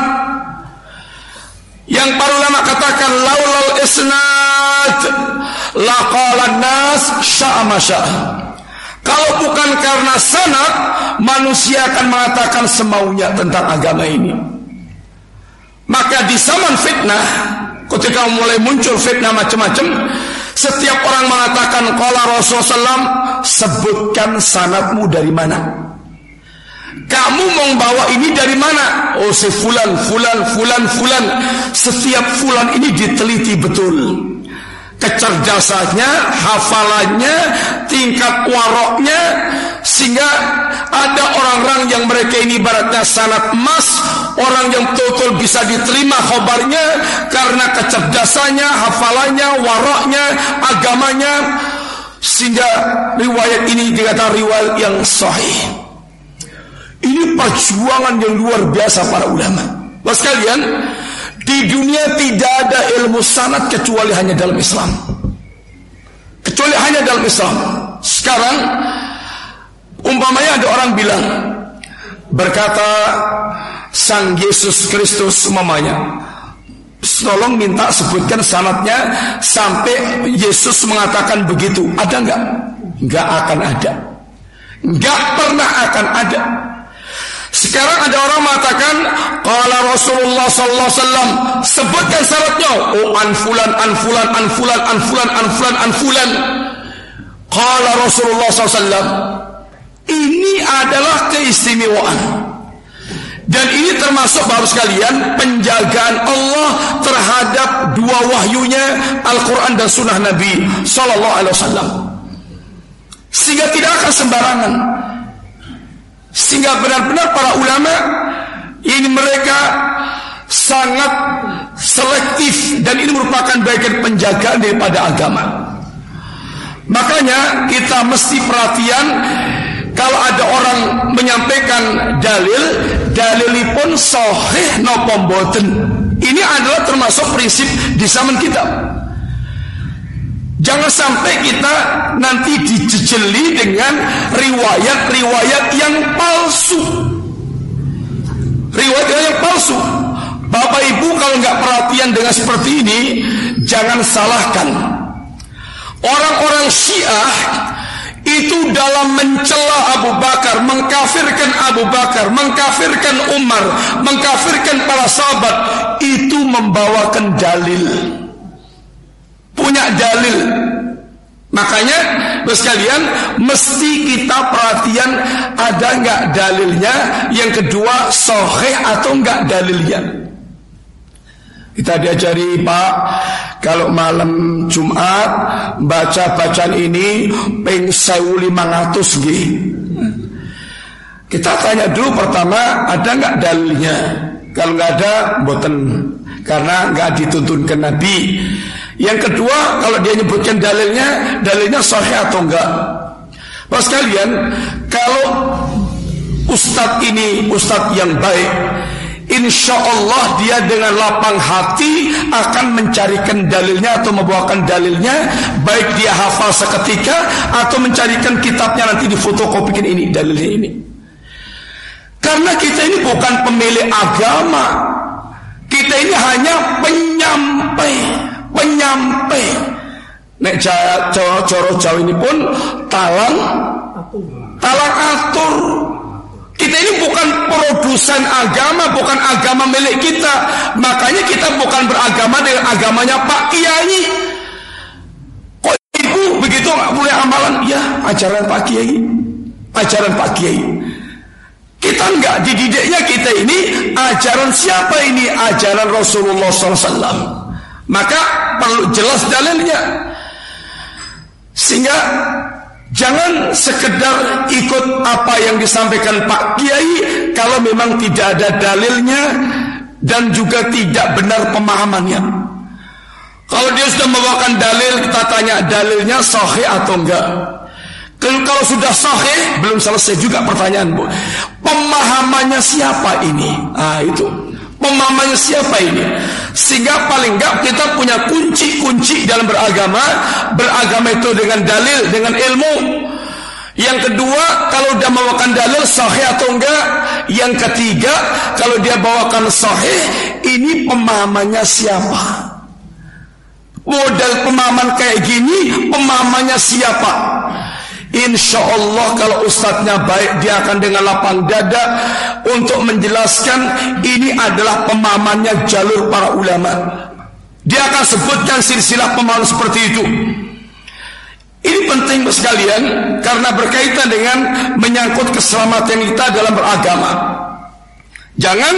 yang para ulama katakan laulal isnad laqalan nas sya'a Kalau bukan karena sanat, manusia akan mengatakan semaunya tentang agama ini. Maka di zaman fitnah, ketika mulai muncul fitnah macam-macam, setiap orang mengatakan qala Rasulullah sebutkan sanatmu dari mana? Kamu mau bawa ini dari mana? Oh si fulan, fulan, fulan. Setiap fulan ini diteliti betul. Kecerdasannya, hafalannya, tingkat waroknya, sehingga ada orang-orang yang mereka ini baratnya sangat emas, orang yang betul-betul bisa diterima khobarnya karena kecerdasannya, hafalannya, waroknya, agamanya, sehingga riwayat ini dikatakan riwayat yang sahih. Ini perjuangan yang luar biasa para ulama. Bapak sekalian, di dunia tidak ada ilmu sanat kecuali hanya dalam Islam. Kecuali hanya dalam Islam. Sekarang, umpamanya ada orang bilang, berkata Sang Yesus Kristus mamanya, tolong minta sebutkan sanatnya sampai Yesus mengatakan begitu. Ada nggak? Nggak akan ada. Nggak pernah akan ada. Sekarang ada orang mengatakan Qala Rasulullah sallallahu alaihi sebutkan syaratnya oh anfulan anfulan anfulan anfulan anfulan anfulan Qala Rasulullah sallallahu ini adalah keistimewaan. Dan ini termasuk baru sekalian penjagaan Allah terhadap dua wahyunya Al-Quran dan Sunnah Nabi Sallallahu Alaihi Wasallam. Sehingga tidak akan sembarangan sehingga benar-benar para ulama ini mereka sangat selektif dan ini merupakan bagian penjagaan daripada agama. Makanya kita mesti perhatian kalau ada orang menyampaikan dalil, dalilipun sahih napa mboten. Ini adalah termasuk prinsip di zaman kita. Jangan sampai kita nanti dijejeli dengan riwayat-riwayat yang palsu. Riwayat yang palsu. Bapak Ibu kalau nggak perhatian dengan seperti ini, jangan salahkan. Orang-orang Syiah itu dalam mencela Abu Bakar, mengkafirkan Abu Bakar, mengkafirkan Umar, mengkafirkan para sahabat, itu membawakan dalil. Punya dalil. Makanya, sekalian, mesti kita perhatian ada nggak dalilnya. Yang kedua, soheh atau nggak dalilnya. Kita diajari Pak Kalau malam Jumat Baca bacaan ini Peng 1500 G Kita tanya dulu pertama Ada nggak dalilnya Kalau nggak ada boten Karena nggak dituntunkan Nabi Yang kedua Kalau dia nyebutkan dalilnya Dalilnya sahih atau enggak? Pak sekalian Kalau Ustadz ini Ustadz yang baik Insya Allah dia dengan lapang hati akan mencarikan dalilnya atau membawakan dalilnya Baik dia hafal seketika atau mencarikan kitabnya nanti difotokopikan ini dalilnya ini. Karena kita ini bukan pemilik agama. Kita ini hanya penyampai Penyampai Nek Jawa, Jawa, Jawa ini pun talang Talang atur kita ini bukan produsen agama, bukan agama milik kita. Makanya kita bukan beragama dengan agamanya Pak Kiai. Kok ibu begitu nggak boleh amalan? Ya, ajaran Pak Kiai. Ajaran Pak Kiai. Kita nggak dididiknya kita ini ajaran siapa ini? Ajaran Rasulullah SAW. Maka perlu jelas dalilnya. Sehingga Jangan sekedar ikut apa yang disampaikan Pak Kiai kalau memang tidak ada dalilnya dan juga tidak benar pemahamannya. Kalau dia sudah membawakan dalil, kita tanya dalilnya sahih atau enggak. Kalau sudah sahih, belum selesai juga pertanyaan bu. Pemahamannya siapa ini? Ah itu. Pemahamannya siapa ini? Sehingga paling enggak kita punya kunci-kunci dalam beragama. Beragama itu dengan dalil, dengan ilmu. Yang kedua, kalau dia bawakan dalil sahih atau enggak. Yang ketiga, kalau dia bawakan sahih, ini pemahamannya siapa? Modal pemahaman kayak gini, pemahamannya siapa? Insya Allah kalau ustadznya baik dia akan dengan lapang dada untuk menjelaskan ini adalah pemahamannya jalur para ulama. Dia akan sebutkan silsilah pemahaman seperti itu. Ini penting sekalian karena berkaitan dengan menyangkut keselamatan kita dalam beragama. Jangan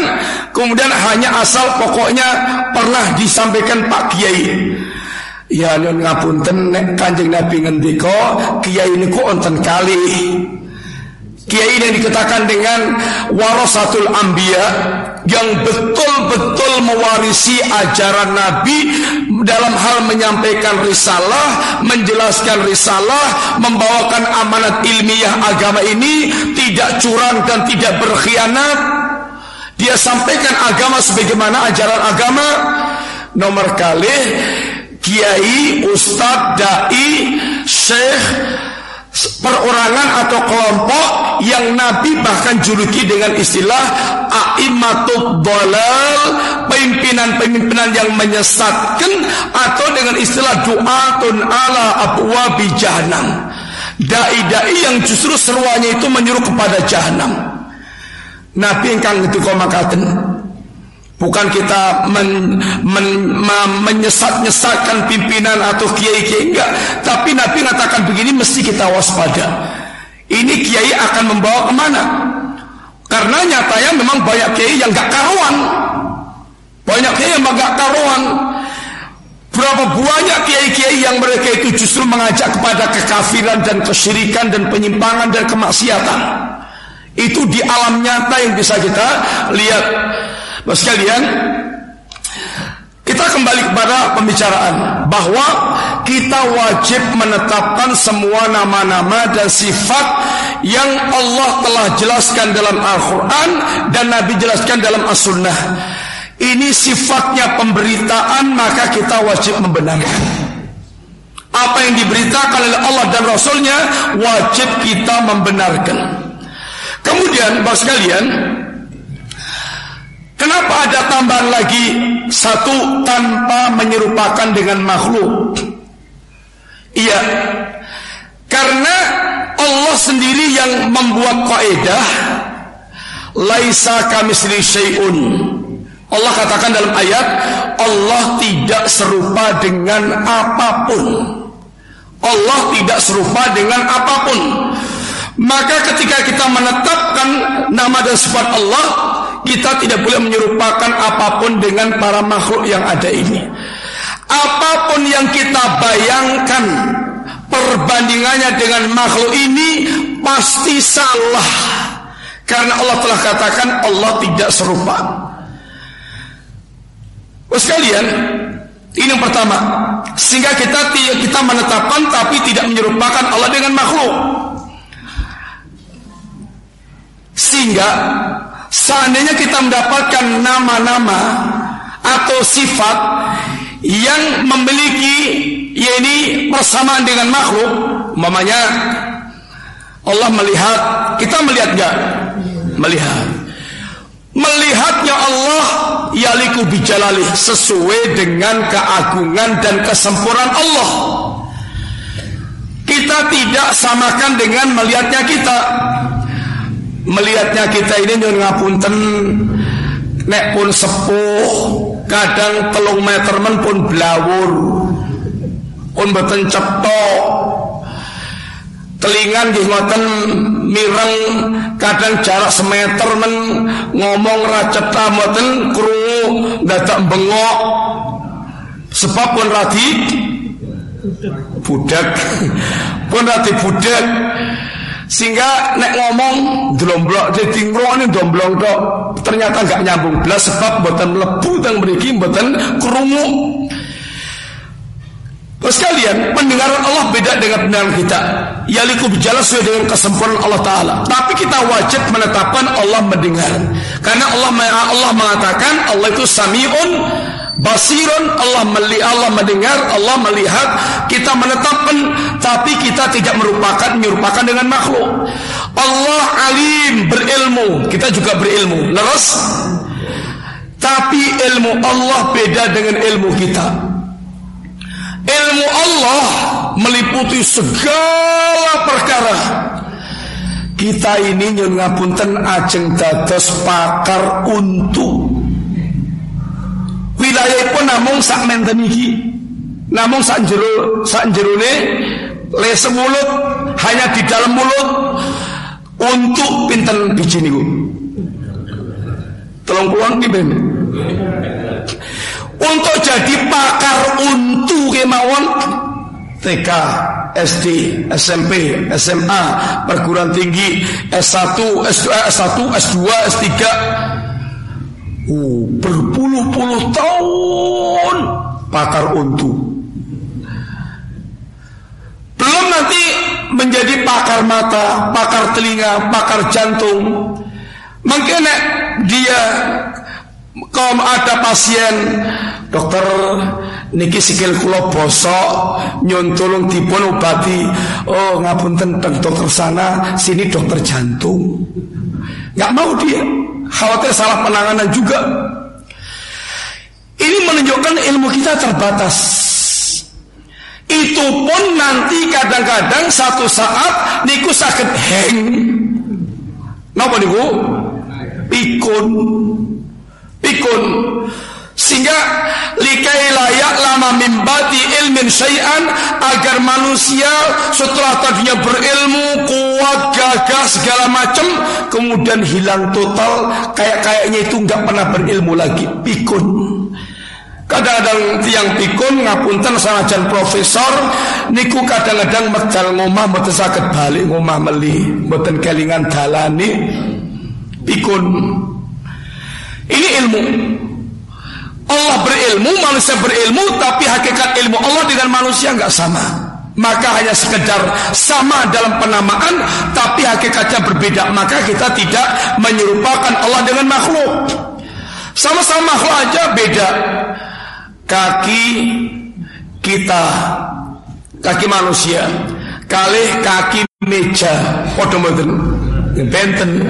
kemudian hanya asal pokoknya pernah disampaikan Pak Kiai. Ya nyun ngapunten nek Kanjeng Nabi ngendika kiai niku onten kali. Kiai yang dikatakan dengan warasatul ambia yang betul-betul mewarisi ajaran Nabi dalam hal menyampaikan risalah, menjelaskan risalah, membawakan amanat ilmiah agama ini tidak curang dan tidak berkhianat. Dia sampaikan agama sebagaimana ajaran agama. Nomor kali kiai, ustadz, dai, syekh, perorangan atau kelompok yang Nabi bahkan juluki dengan istilah aimatul dolal pimpinan-pimpinan yang menyesatkan atau dengan istilah du'atun ala abwabi jahannam. Dai-dai yang justru seruannya itu menyuruh kepada jahanam Nabi engkang itu kau makaten Bukan kita men, men, men, menyesat-nyesatkan pimpinan atau kiai-kiai enggak. Tapi Nabi mengatakan begini mesti kita waspada. Ini kiai akan membawa ke mana? Karena nyatanya memang banyak kiai yang enggak karuan. Banyak kiai yang enggak karuan. Berapa banyak kiai-kiai yang mereka itu justru mengajak kepada kekafiran dan kesyirikan dan penyimpangan dan kemaksiatan. Itu di alam nyata yang bisa kita lihat. Bapak sekalian, kita kembali kepada pembicaraan bahwa kita wajib menetapkan semua nama-nama dan sifat yang Allah telah jelaskan dalam Al-Quran dan Nabi jelaskan dalam As-Sunnah. Ini sifatnya pemberitaan maka kita wajib membenarkan. Apa yang diberitakan oleh Allah dan Rasulnya wajib kita membenarkan. Kemudian, bapak sekalian, kenapa ada tambahan lagi satu tanpa menyerupakan dengan makhluk? Iya, karena Allah sendiri yang membuat kaidah laisa kamisli syai'un. Allah katakan dalam ayat Allah tidak serupa dengan apa pun. Allah tidak serupa dengan apa pun. Maka ketika kita menetapkan nama dan sifat Allah, kita tidak boleh menyerupakan apa pun dengan para makhluk yang ada ini. Apa pun yang kita bayangkan perbandingannya dengan makhluk ini pasti salah. Karena Allah telah katakan Allah tidak serupa. Sekalian, ini yang pertama. Sehingga kita kita menetapkan tapi tidak menyerupakan Allah dengan makhluk. Sehingga seandainya kita mendapatkan nama-nama atau sifat yang memiliki ya ini persamaan dengan makhluk, mamanya Allah melihat, kita melihat gak? Melihat. Melihatnya Allah yaliku bijalalih sesuai dengan keagungan dan kesempurnaan Allah. Kita tidak samakan dengan melihatnya kita. Melihatnya kita ini nyun ngapunten nek pun sepuh kadang telung meter men pun blawur. Pun boten cetok telingan nggih ngoten mireng kadang jarak semeter men ngomong ra cetha mboten krungu dadak bengok. Sebab pun radi budak. Pun radi budak sehingga nek ngomong domblok jadi ngrone domblong tok ternyata nggak nyambung belas sebab mboten mlebu teng mriki mboten krungu Terus kalian pendengaran Allah beda dengan pendengaran kita. Yaliku berjalan sesuai dengan kesempurnaan Allah Taala. Tapi kita wajib menetapkan Allah mendengar. Karena Allah Allah mengatakan Allah itu samiun basirun Allah melihat Allah mendengar Allah melihat kita menetapkan tapi kita tidak merupakan menyerupakan dengan makhluk. Allah alim berilmu kita juga berilmu leres. Tapi ilmu Allah beda dengan ilmu kita. Ilmu Allah meliputi segala perkara. Kita ini nyun ngapunten ajeng dados pakar untuk wilayah pun namung sak menten iki namung sak jero sak jerone lese mulut hanya di dalam mulut untuk pinten biji niku. Tolong pulang di untuk jadi pakar untuk kemauan TK, SD, SMP, SMA, perguruan tinggi, S1, S2, S1, S2, S3, uh, berpuluh-puluh tahun pakar untu. Belum nanti menjadi pakar mata, pakar telinga, pakar jantung. Mungkin dia kalau ada pasien dokter niki sikil kula bosok nyun tulung dipun obati oh ngapunten dokter sana sini dokter jantung nggak mau dia khawatir salah penanganan juga. Ini menunjukkan ilmu kita terbatas. Itu pun nanti kadang-kadang satu saat niku sakit heng. Napa niku? Pikun. Pikun sehingga likai layak lama mimbati ilmin syai'an agar manusia setelah tadinya berilmu kuat gagah segala macam kemudian hilang total kayak kayaknya itu nggak pernah berilmu lagi. Pikun. Kadang-kadang tiang pikun ngapunten sanajan profesor niku kadang-kadang medal ngomah mboten saged balik ngomah meli mboten kelingan dalani. Pikun. Ini ilmu Berilmu, manusia berilmu, tapi hakikat ilmu Allah dengan manusia nggak sama. Maka hanya sekedar sama dalam penamaan, tapi hakikatnya berbeda. Maka kita tidak menyerupakan Allah dengan makhluk. Sama-sama makhluk aja beda. Kaki kita, kaki manusia, kalih kaki meja, podomoten, benten.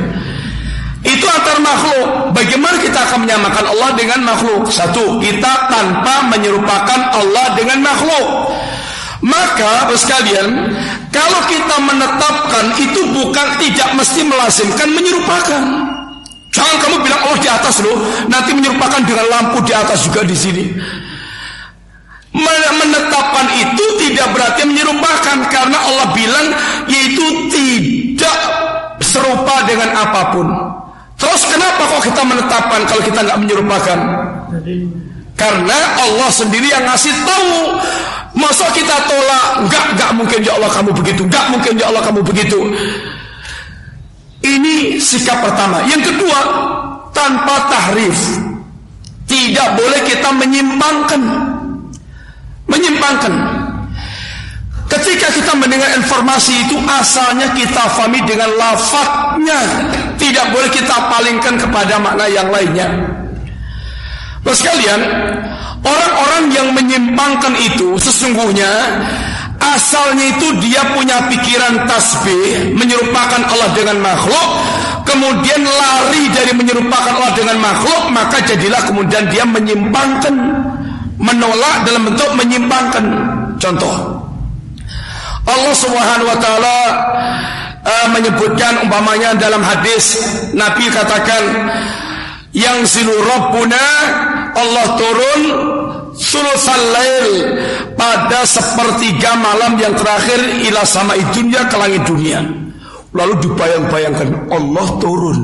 Itu antar makhluk. Bagaimana kita akan menyamakan Allah dengan makhluk? Satu, kita tanpa menyerupakan Allah dengan makhluk. Maka sekalian, kalau kita menetapkan itu bukan tidak mesti melazimkan menyerupakan. Jangan kamu bilang Allah di atas loh, nanti menyerupakan dengan lampu di atas juga di sini. Menetapkan itu tidak berarti menyerupakan karena Allah bilang yaitu tidak serupa dengan apa pun. Terus kenapa kok kita menetapkan kalau kita nggak menyerupakan? Karena Allah sendiri yang ngasih tahu. Masa kita tolak? Enggak, enggak mungkin ya Allah kamu begitu. Enggak mungkin ya Allah kamu begitu. Ini sikap pertama. Yang kedua, tanpa tahrif. Tidak boleh kita menyimpangkan. Menyimpangkan. Ketika kita mendengar informasi itu asalnya kita fahami dengan lafadznya, tidak boleh kita palingkan kepada makna yang lainnya. Bapak sekalian, orang-orang yang menyimpangkan itu sesungguhnya asalnya itu dia punya pikiran tasbih menyerupakan Allah dengan makhluk, kemudian lari dari menyerupakan Allah dengan makhluk, maka jadilah kemudian dia menyimpangkan, menolak dalam bentuk menyimpangkan. Contoh, Allah Subhanahu wa taala uh, menyebutkan umpamanya dalam hadis Nabi katakan yang silu Rabbuna Allah turun sulusal lail pada sepertiga malam yang terakhir ila sama dunia ke langit dunia. Lalu dibayang-bayangkan Allah turun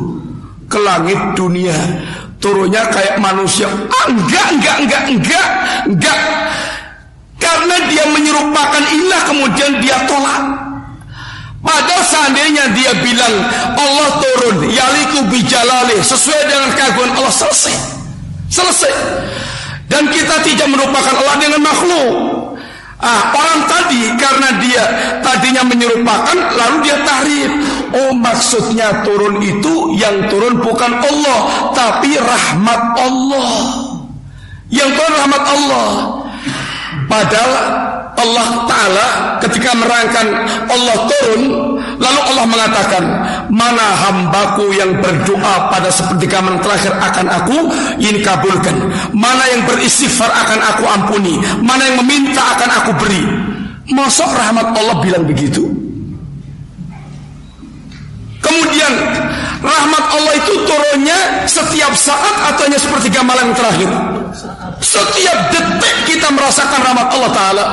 ke langit dunia. Turunnya kayak manusia. Ah, enggak, enggak, enggak, enggak, enggak. Karena dia menyerupakan ilah kemudian dia tolak. Padahal seandainya dia bilang Allah turun yaliku bijalali sesuai dengan keagungan Allah selesai. Selesai. Dan kita tidak merupakan Allah dengan makhluk. Ah, orang tadi karena dia tadinya menyerupakan lalu dia tahrif. Oh, maksudnya turun itu yang turun bukan Allah, tapi rahmat Allah. Yang turun rahmat Allah. Padahal Allah Ta'ala ketika merangkan Allah turun Lalu Allah mengatakan Mana hambaku yang berdoa pada seperti kaman terakhir akan aku Ini kabulkan Mana yang beristighfar akan aku ampuni. Mana yang meminta akan aku beri. Masuk rahmat Allah bilang begitu? Kemudian rahmat Allah itu turunnya setiap saat atau hanya seperti malam terakhir? Setiap detik kita merasakan rahmat Allah Ta'ala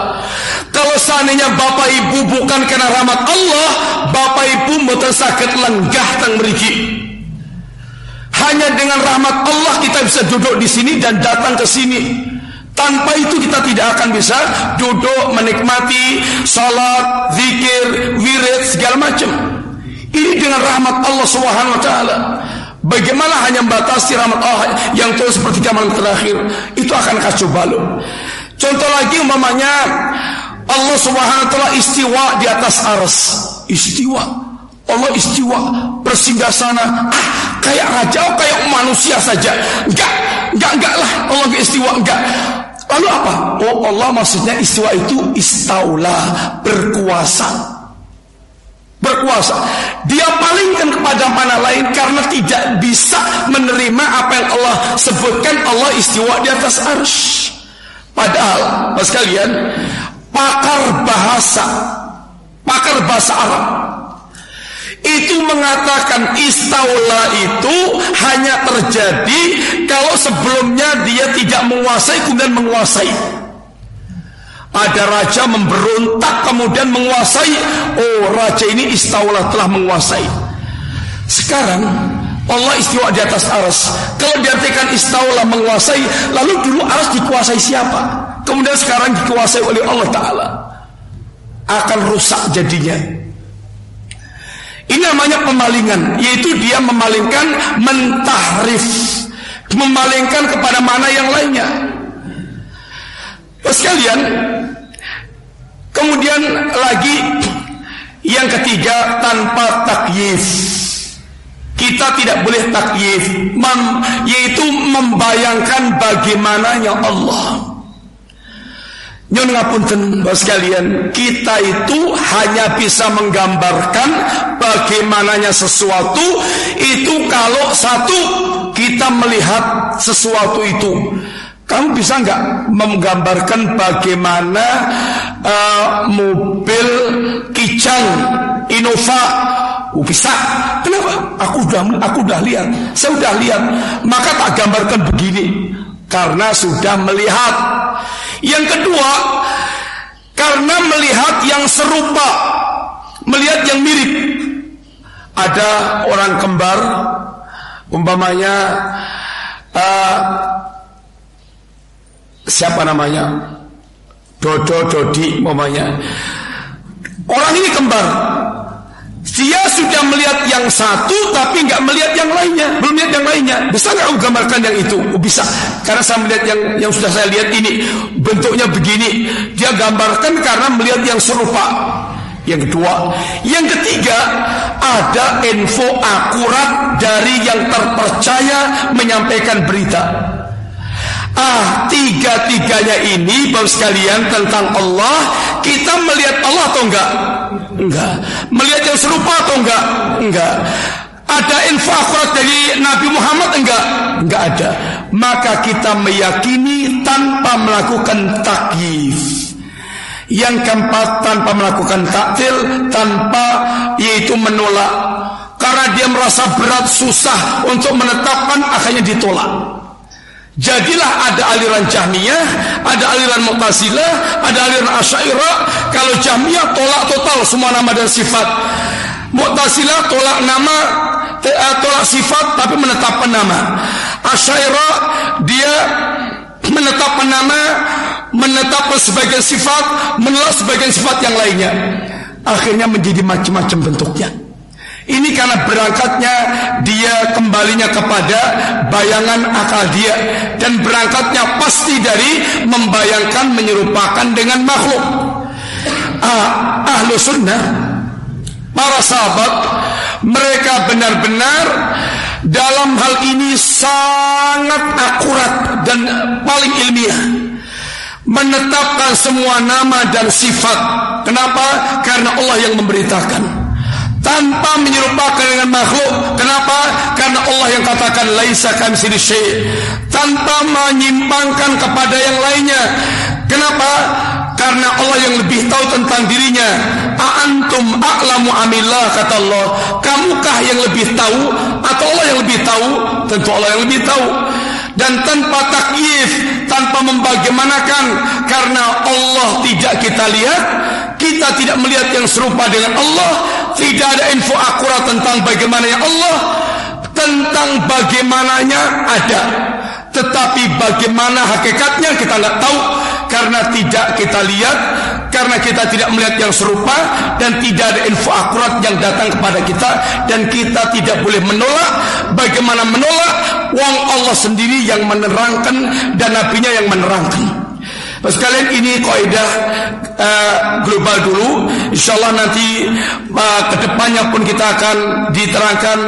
Kalau seandainya Bapak Ibu bukan karena rahmat Allah Bapak Ibu mboten sakit lenggah tang meriki Hanya dengan rahmat Allah kita bisa duduk di sini dan datang ke sini tanpa itu kita tidak akan bisa duduk menikmati salat, zikir, wirid segala macam. Ini dengan rahmat Allah Subhanahu wa taala. Bagaimana hanya membatasi rahmat Allah yang turun seperti malam terakhir itu akan kacau balau. Contoh lagi umpamanya Allah Subhanahu wa taala istiwa di atas ars. Istiwa. Allah istiwa bersinggah sana ah, kayak raja oh, kayak manusia saja. Enggak, enggak enggak lah Allah istiwa enggak. Lalu apa? Oh Allah maksudnya istiwa itu istaula berkuasa berkuasa. Dia palingkan kepada mana lain karena tidak bisa menerima apa yang Allah sebutkan Allah istiwa di atas arsh. Padahal, mas kalian, pakar bahasa, pakar bahasa Arab itu mengatakan istaula itu hanya terjadi kalau sebelumnya dia tidak menguasai kemudian menguasai. Ada raja memberontak kemudian menguasai. Oh, raja ini istaula telah menguasai. Sekarang Allah istiwa di atas aras. Kalau diartikan istaula menguasai, lalu dulu aras dikuasai siapa? Kemudian sekarang dikuasai oleh Allah Ta'ala. Akan rusak jadinya. Ini namanya pemalingan, yaitu dia memalingkan mentahrif. memalingkan kepada mana yang lainnya. Terus sekalian, kemudian lagi yang ketiga tanpa takyif. Kita tidak boleh takyif, mem, yaitu membayangkan bagaimananya Allah. Nyon ngapunten bos sekalian, kita itu hanya bisa menggambarkan bagaimananya sesuatu itu kalau satu kita melihat sesuatu itu. Kamu bisa nggak menggambarkan bagaimana uh, mobil Kijang Innova? Oh, bisa. Kenapa? Aku udah aku udah lihat. Saya udah lihat. Maka tak gambarkan begini karena sudah melihat. Yang kedua, karena melihat yang serupa, melihat yang mirip. Ada orang kembar, umpamanya uh, siapa namanya? Dodo Dodi umpamanya. Orang ini kembar, dia sudah melihat yang satu tapi nggak melihat yang lainnya, belum lihat yang lainnya. Bisa nggak aku gambarkan yang itu? Oh, bisa, karena saya melihat yang yang sudah saya lihat ini bentuknya begini. Dia gambarkan karena melihat yang serupa. Yang kedua, yang ketiga ada info akurat dari yang terpercaya menyampaikan berita. Ah, tiga-tiganya ini Bapak sekalian tentang Allah. Kita melihat Allah atau enggak? Enggak. Melihat yang serupa atau enggak? Enggak. Ada info dari Nabi Muhammad? Enggak? Enggak ada. Maka kita meyakini tanpa melakukan takyif. Yang keempat tanpa melakukan taktil Tanpa yaitu menolak. Karena dia merasa berat susah Untuk menetapkan akhirnya ditolak Jadilah ada aliran Jahmiyah, ada aliran Mu'tazilah, ada aliran Asy'ariyah. Kalau Jahmiyah tolak total semua nama dan sifat. Mu'tazilah tolak nama, eh, tolak sifat tapi menetapkan nama. Asy'ariyah dia menetapkan nama, menetapkan sebagian sifat, menolak sebagian sifat yang lainnya. Akhirnya menjadi macam-macam bentuknya. Ini karena berangkatnya dia kembalinya kepada bayangan akal dia dan berangkatnya pasti dari membayangkan menyerupakan dengan makhluk. Ah, ahlu sunnah, para sahabat, mereka benar-benar dalam hal ini sangat akurat dan paling ilmiah menetapkan semua nama dan sifat. Kenapa? Karena Allah yang memberitakan tanpa menyerupakan dengan makhluk. Kenapa? Karena Allah yang katakan laisa kamitsili syai. Tanpa menyimpangkan kepada yang lainnya. Kenapa? Karena Allah yang lebih tahu tentang dirinya. A'antum a'lamu amillah kata Allah. Kamukah yang lebih tahu atau Allah yang lebih tahu? Tentu Allah yang lebih tahu. Dan tanpa takyif, tanpa membagaimanakan karena Allah tidak kita lihat, kita tidak melihat yang serupa dengan Allah, tidak ada info akurat tentang bagaimana yang Allah, tentang bagaimananya ada. Tetapi bagaimana hakikatnya kita nggak tahu karena tidak kita lihat, karena kita tidak melihat yang serupa dan tidak ada info akurat yang datang kepada kita dan kita tidak boleh menolak. Bagaimana menolak? Wong Allah sendiri yang menerangkan dan nabinya yang menerangkan. Sekalian ini kaidah uh, global dulu. Insya Allah nanti uh, ke depannya pun kita akan diterangkan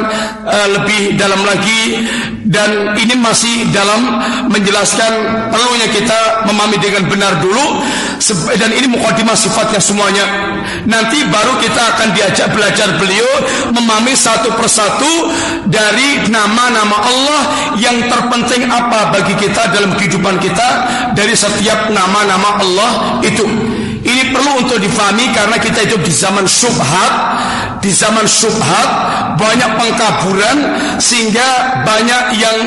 uh, lebih dalam lagi dan ini masih dalam menjelaskan perlunya kita memahami dengan benar dulu dan ini mukadimah sifatnya semuanya. Nanti baru kita akan diajak belajar beliau memahami satu persatu dari nama-nama Allah yang terpenting apa bagi kita dalam kehidupan kita dari setiap nama nama-nama Allah itu. Ini perlu untuk difahami karena kita hidup di zaman subhat, di zaman subhat banyak pengkaburan sehingga banyak yang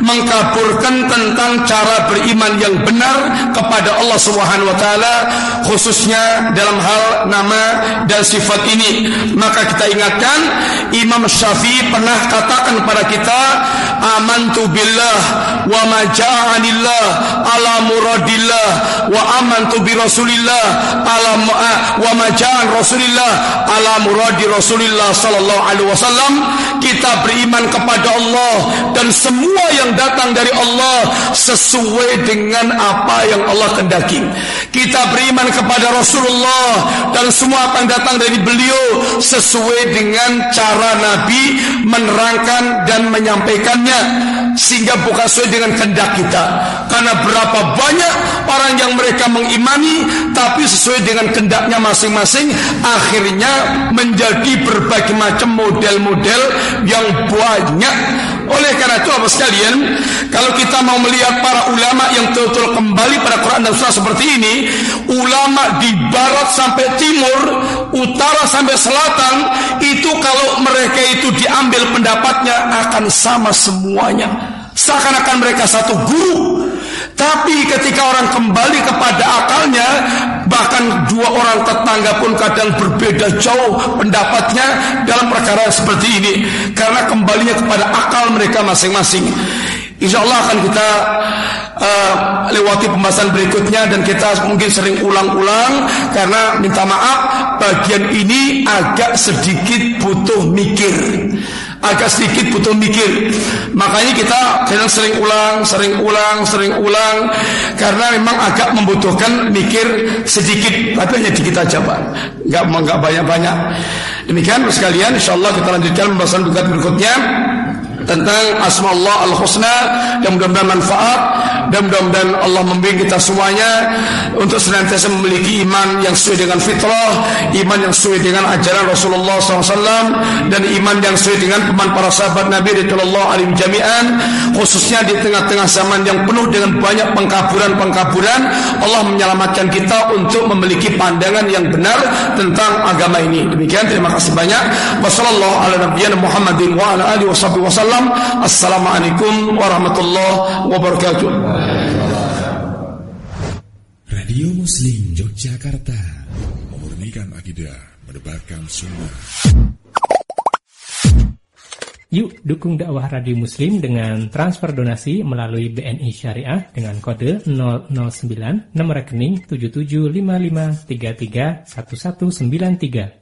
mengkaburkan tentang cara beriman yang benar kepada Allah Subhanahu wa taala khususnya dalam hal nama dan sifat ini. Maka kita ingatkan Imam Syafi'i pernah katakan kepada kita amantu billah wa ma ja'anillah ala muradillah wa amantu bi rasulillah ala wa ma ja'an rasulillah ala muradi rasulillah Rasulullah sallallahu alaihi wasallam, kita beriman kepada Allah dan semua yang datang dari Allah sesuai dengan apa yang Allah kehendaki. Kita beriman kepada Rasulullah dan semua apa yang datang dari beliau sesuai dengan cara Nabi menerangkan dan menyampaikannya sehingga bukan sesuai dengan kehendak kita. Karena berapa banyak orang yang mereka mengimani tapi sesuai dengan kehendaknya masing-masing akhirnya menjadi berbagai macam model-model yang banyak. Oleh karena itu apa sekalian, kalau kita mau melihat para ulama yang betul-betul kembali pada Quran dan Sunnah seperti ini, ulama di barat sampai timur, utara sampai selatan, itu kalau mereka itu diambil pendapatnya akan sama semuanya. Seakan-akan mereka satu guru. Tapi ketika orang kembali kepada akalnya, bahkan dua orang tetangga pun kadang berbeda jauh pendapatnya dalam perkara seperti ini. Karena kembalinya kepada akal mereka masing-masing. Insya Allah akan kita uh, lewati pembahasan berikutnya dan kita mungkin sering ulang-ulang karena minta maaf bagian ini agak sedikit butuh mikir agak sedikit butuh mikir. Makanya kita kadang sering ulang sering ulang sering ulang. Karena memang agak membutuhkan mikir sedikit. Tapi hanya dikit aja Pak. Nggak nggak banyak-banyak. Demikian sekalian Insya Allah kita lanjutkan pembahasan berikutnya tentang asma Allah al-husna dan mudah-mudahan manfaat dan mudah-mudahan Allah membimbing kita semuanya untuk senantiasa memiliki iman yang sesuai dengan fitrah iman yang sesuai dengan ajaran Rasulullah SAW dan iman yang sesuai dengan teman para sahabat Nabi Rasulullah alim jami'an khususnya di tengah-tengah zaman yang penuh dengan banyak pengkaburan-pengkaburan Allah menyelamatkan kita untuk memiliki pandangan yang benar tentang agama ini. Demikian terima kasih banyak. Wassalamualaikum warahmatullahi wabarakatuh wasallam. Assalamualaikum warahmatullahi wabarakatuh. Radio Muslim Yogyakarta Memurnikan akidah, mendebarkan sunnah. Yuk dukung dakwah Radio Muslim dengan transfer donasi melalui BNI Syariah dengan kode 009 nomor rekening 7755331193.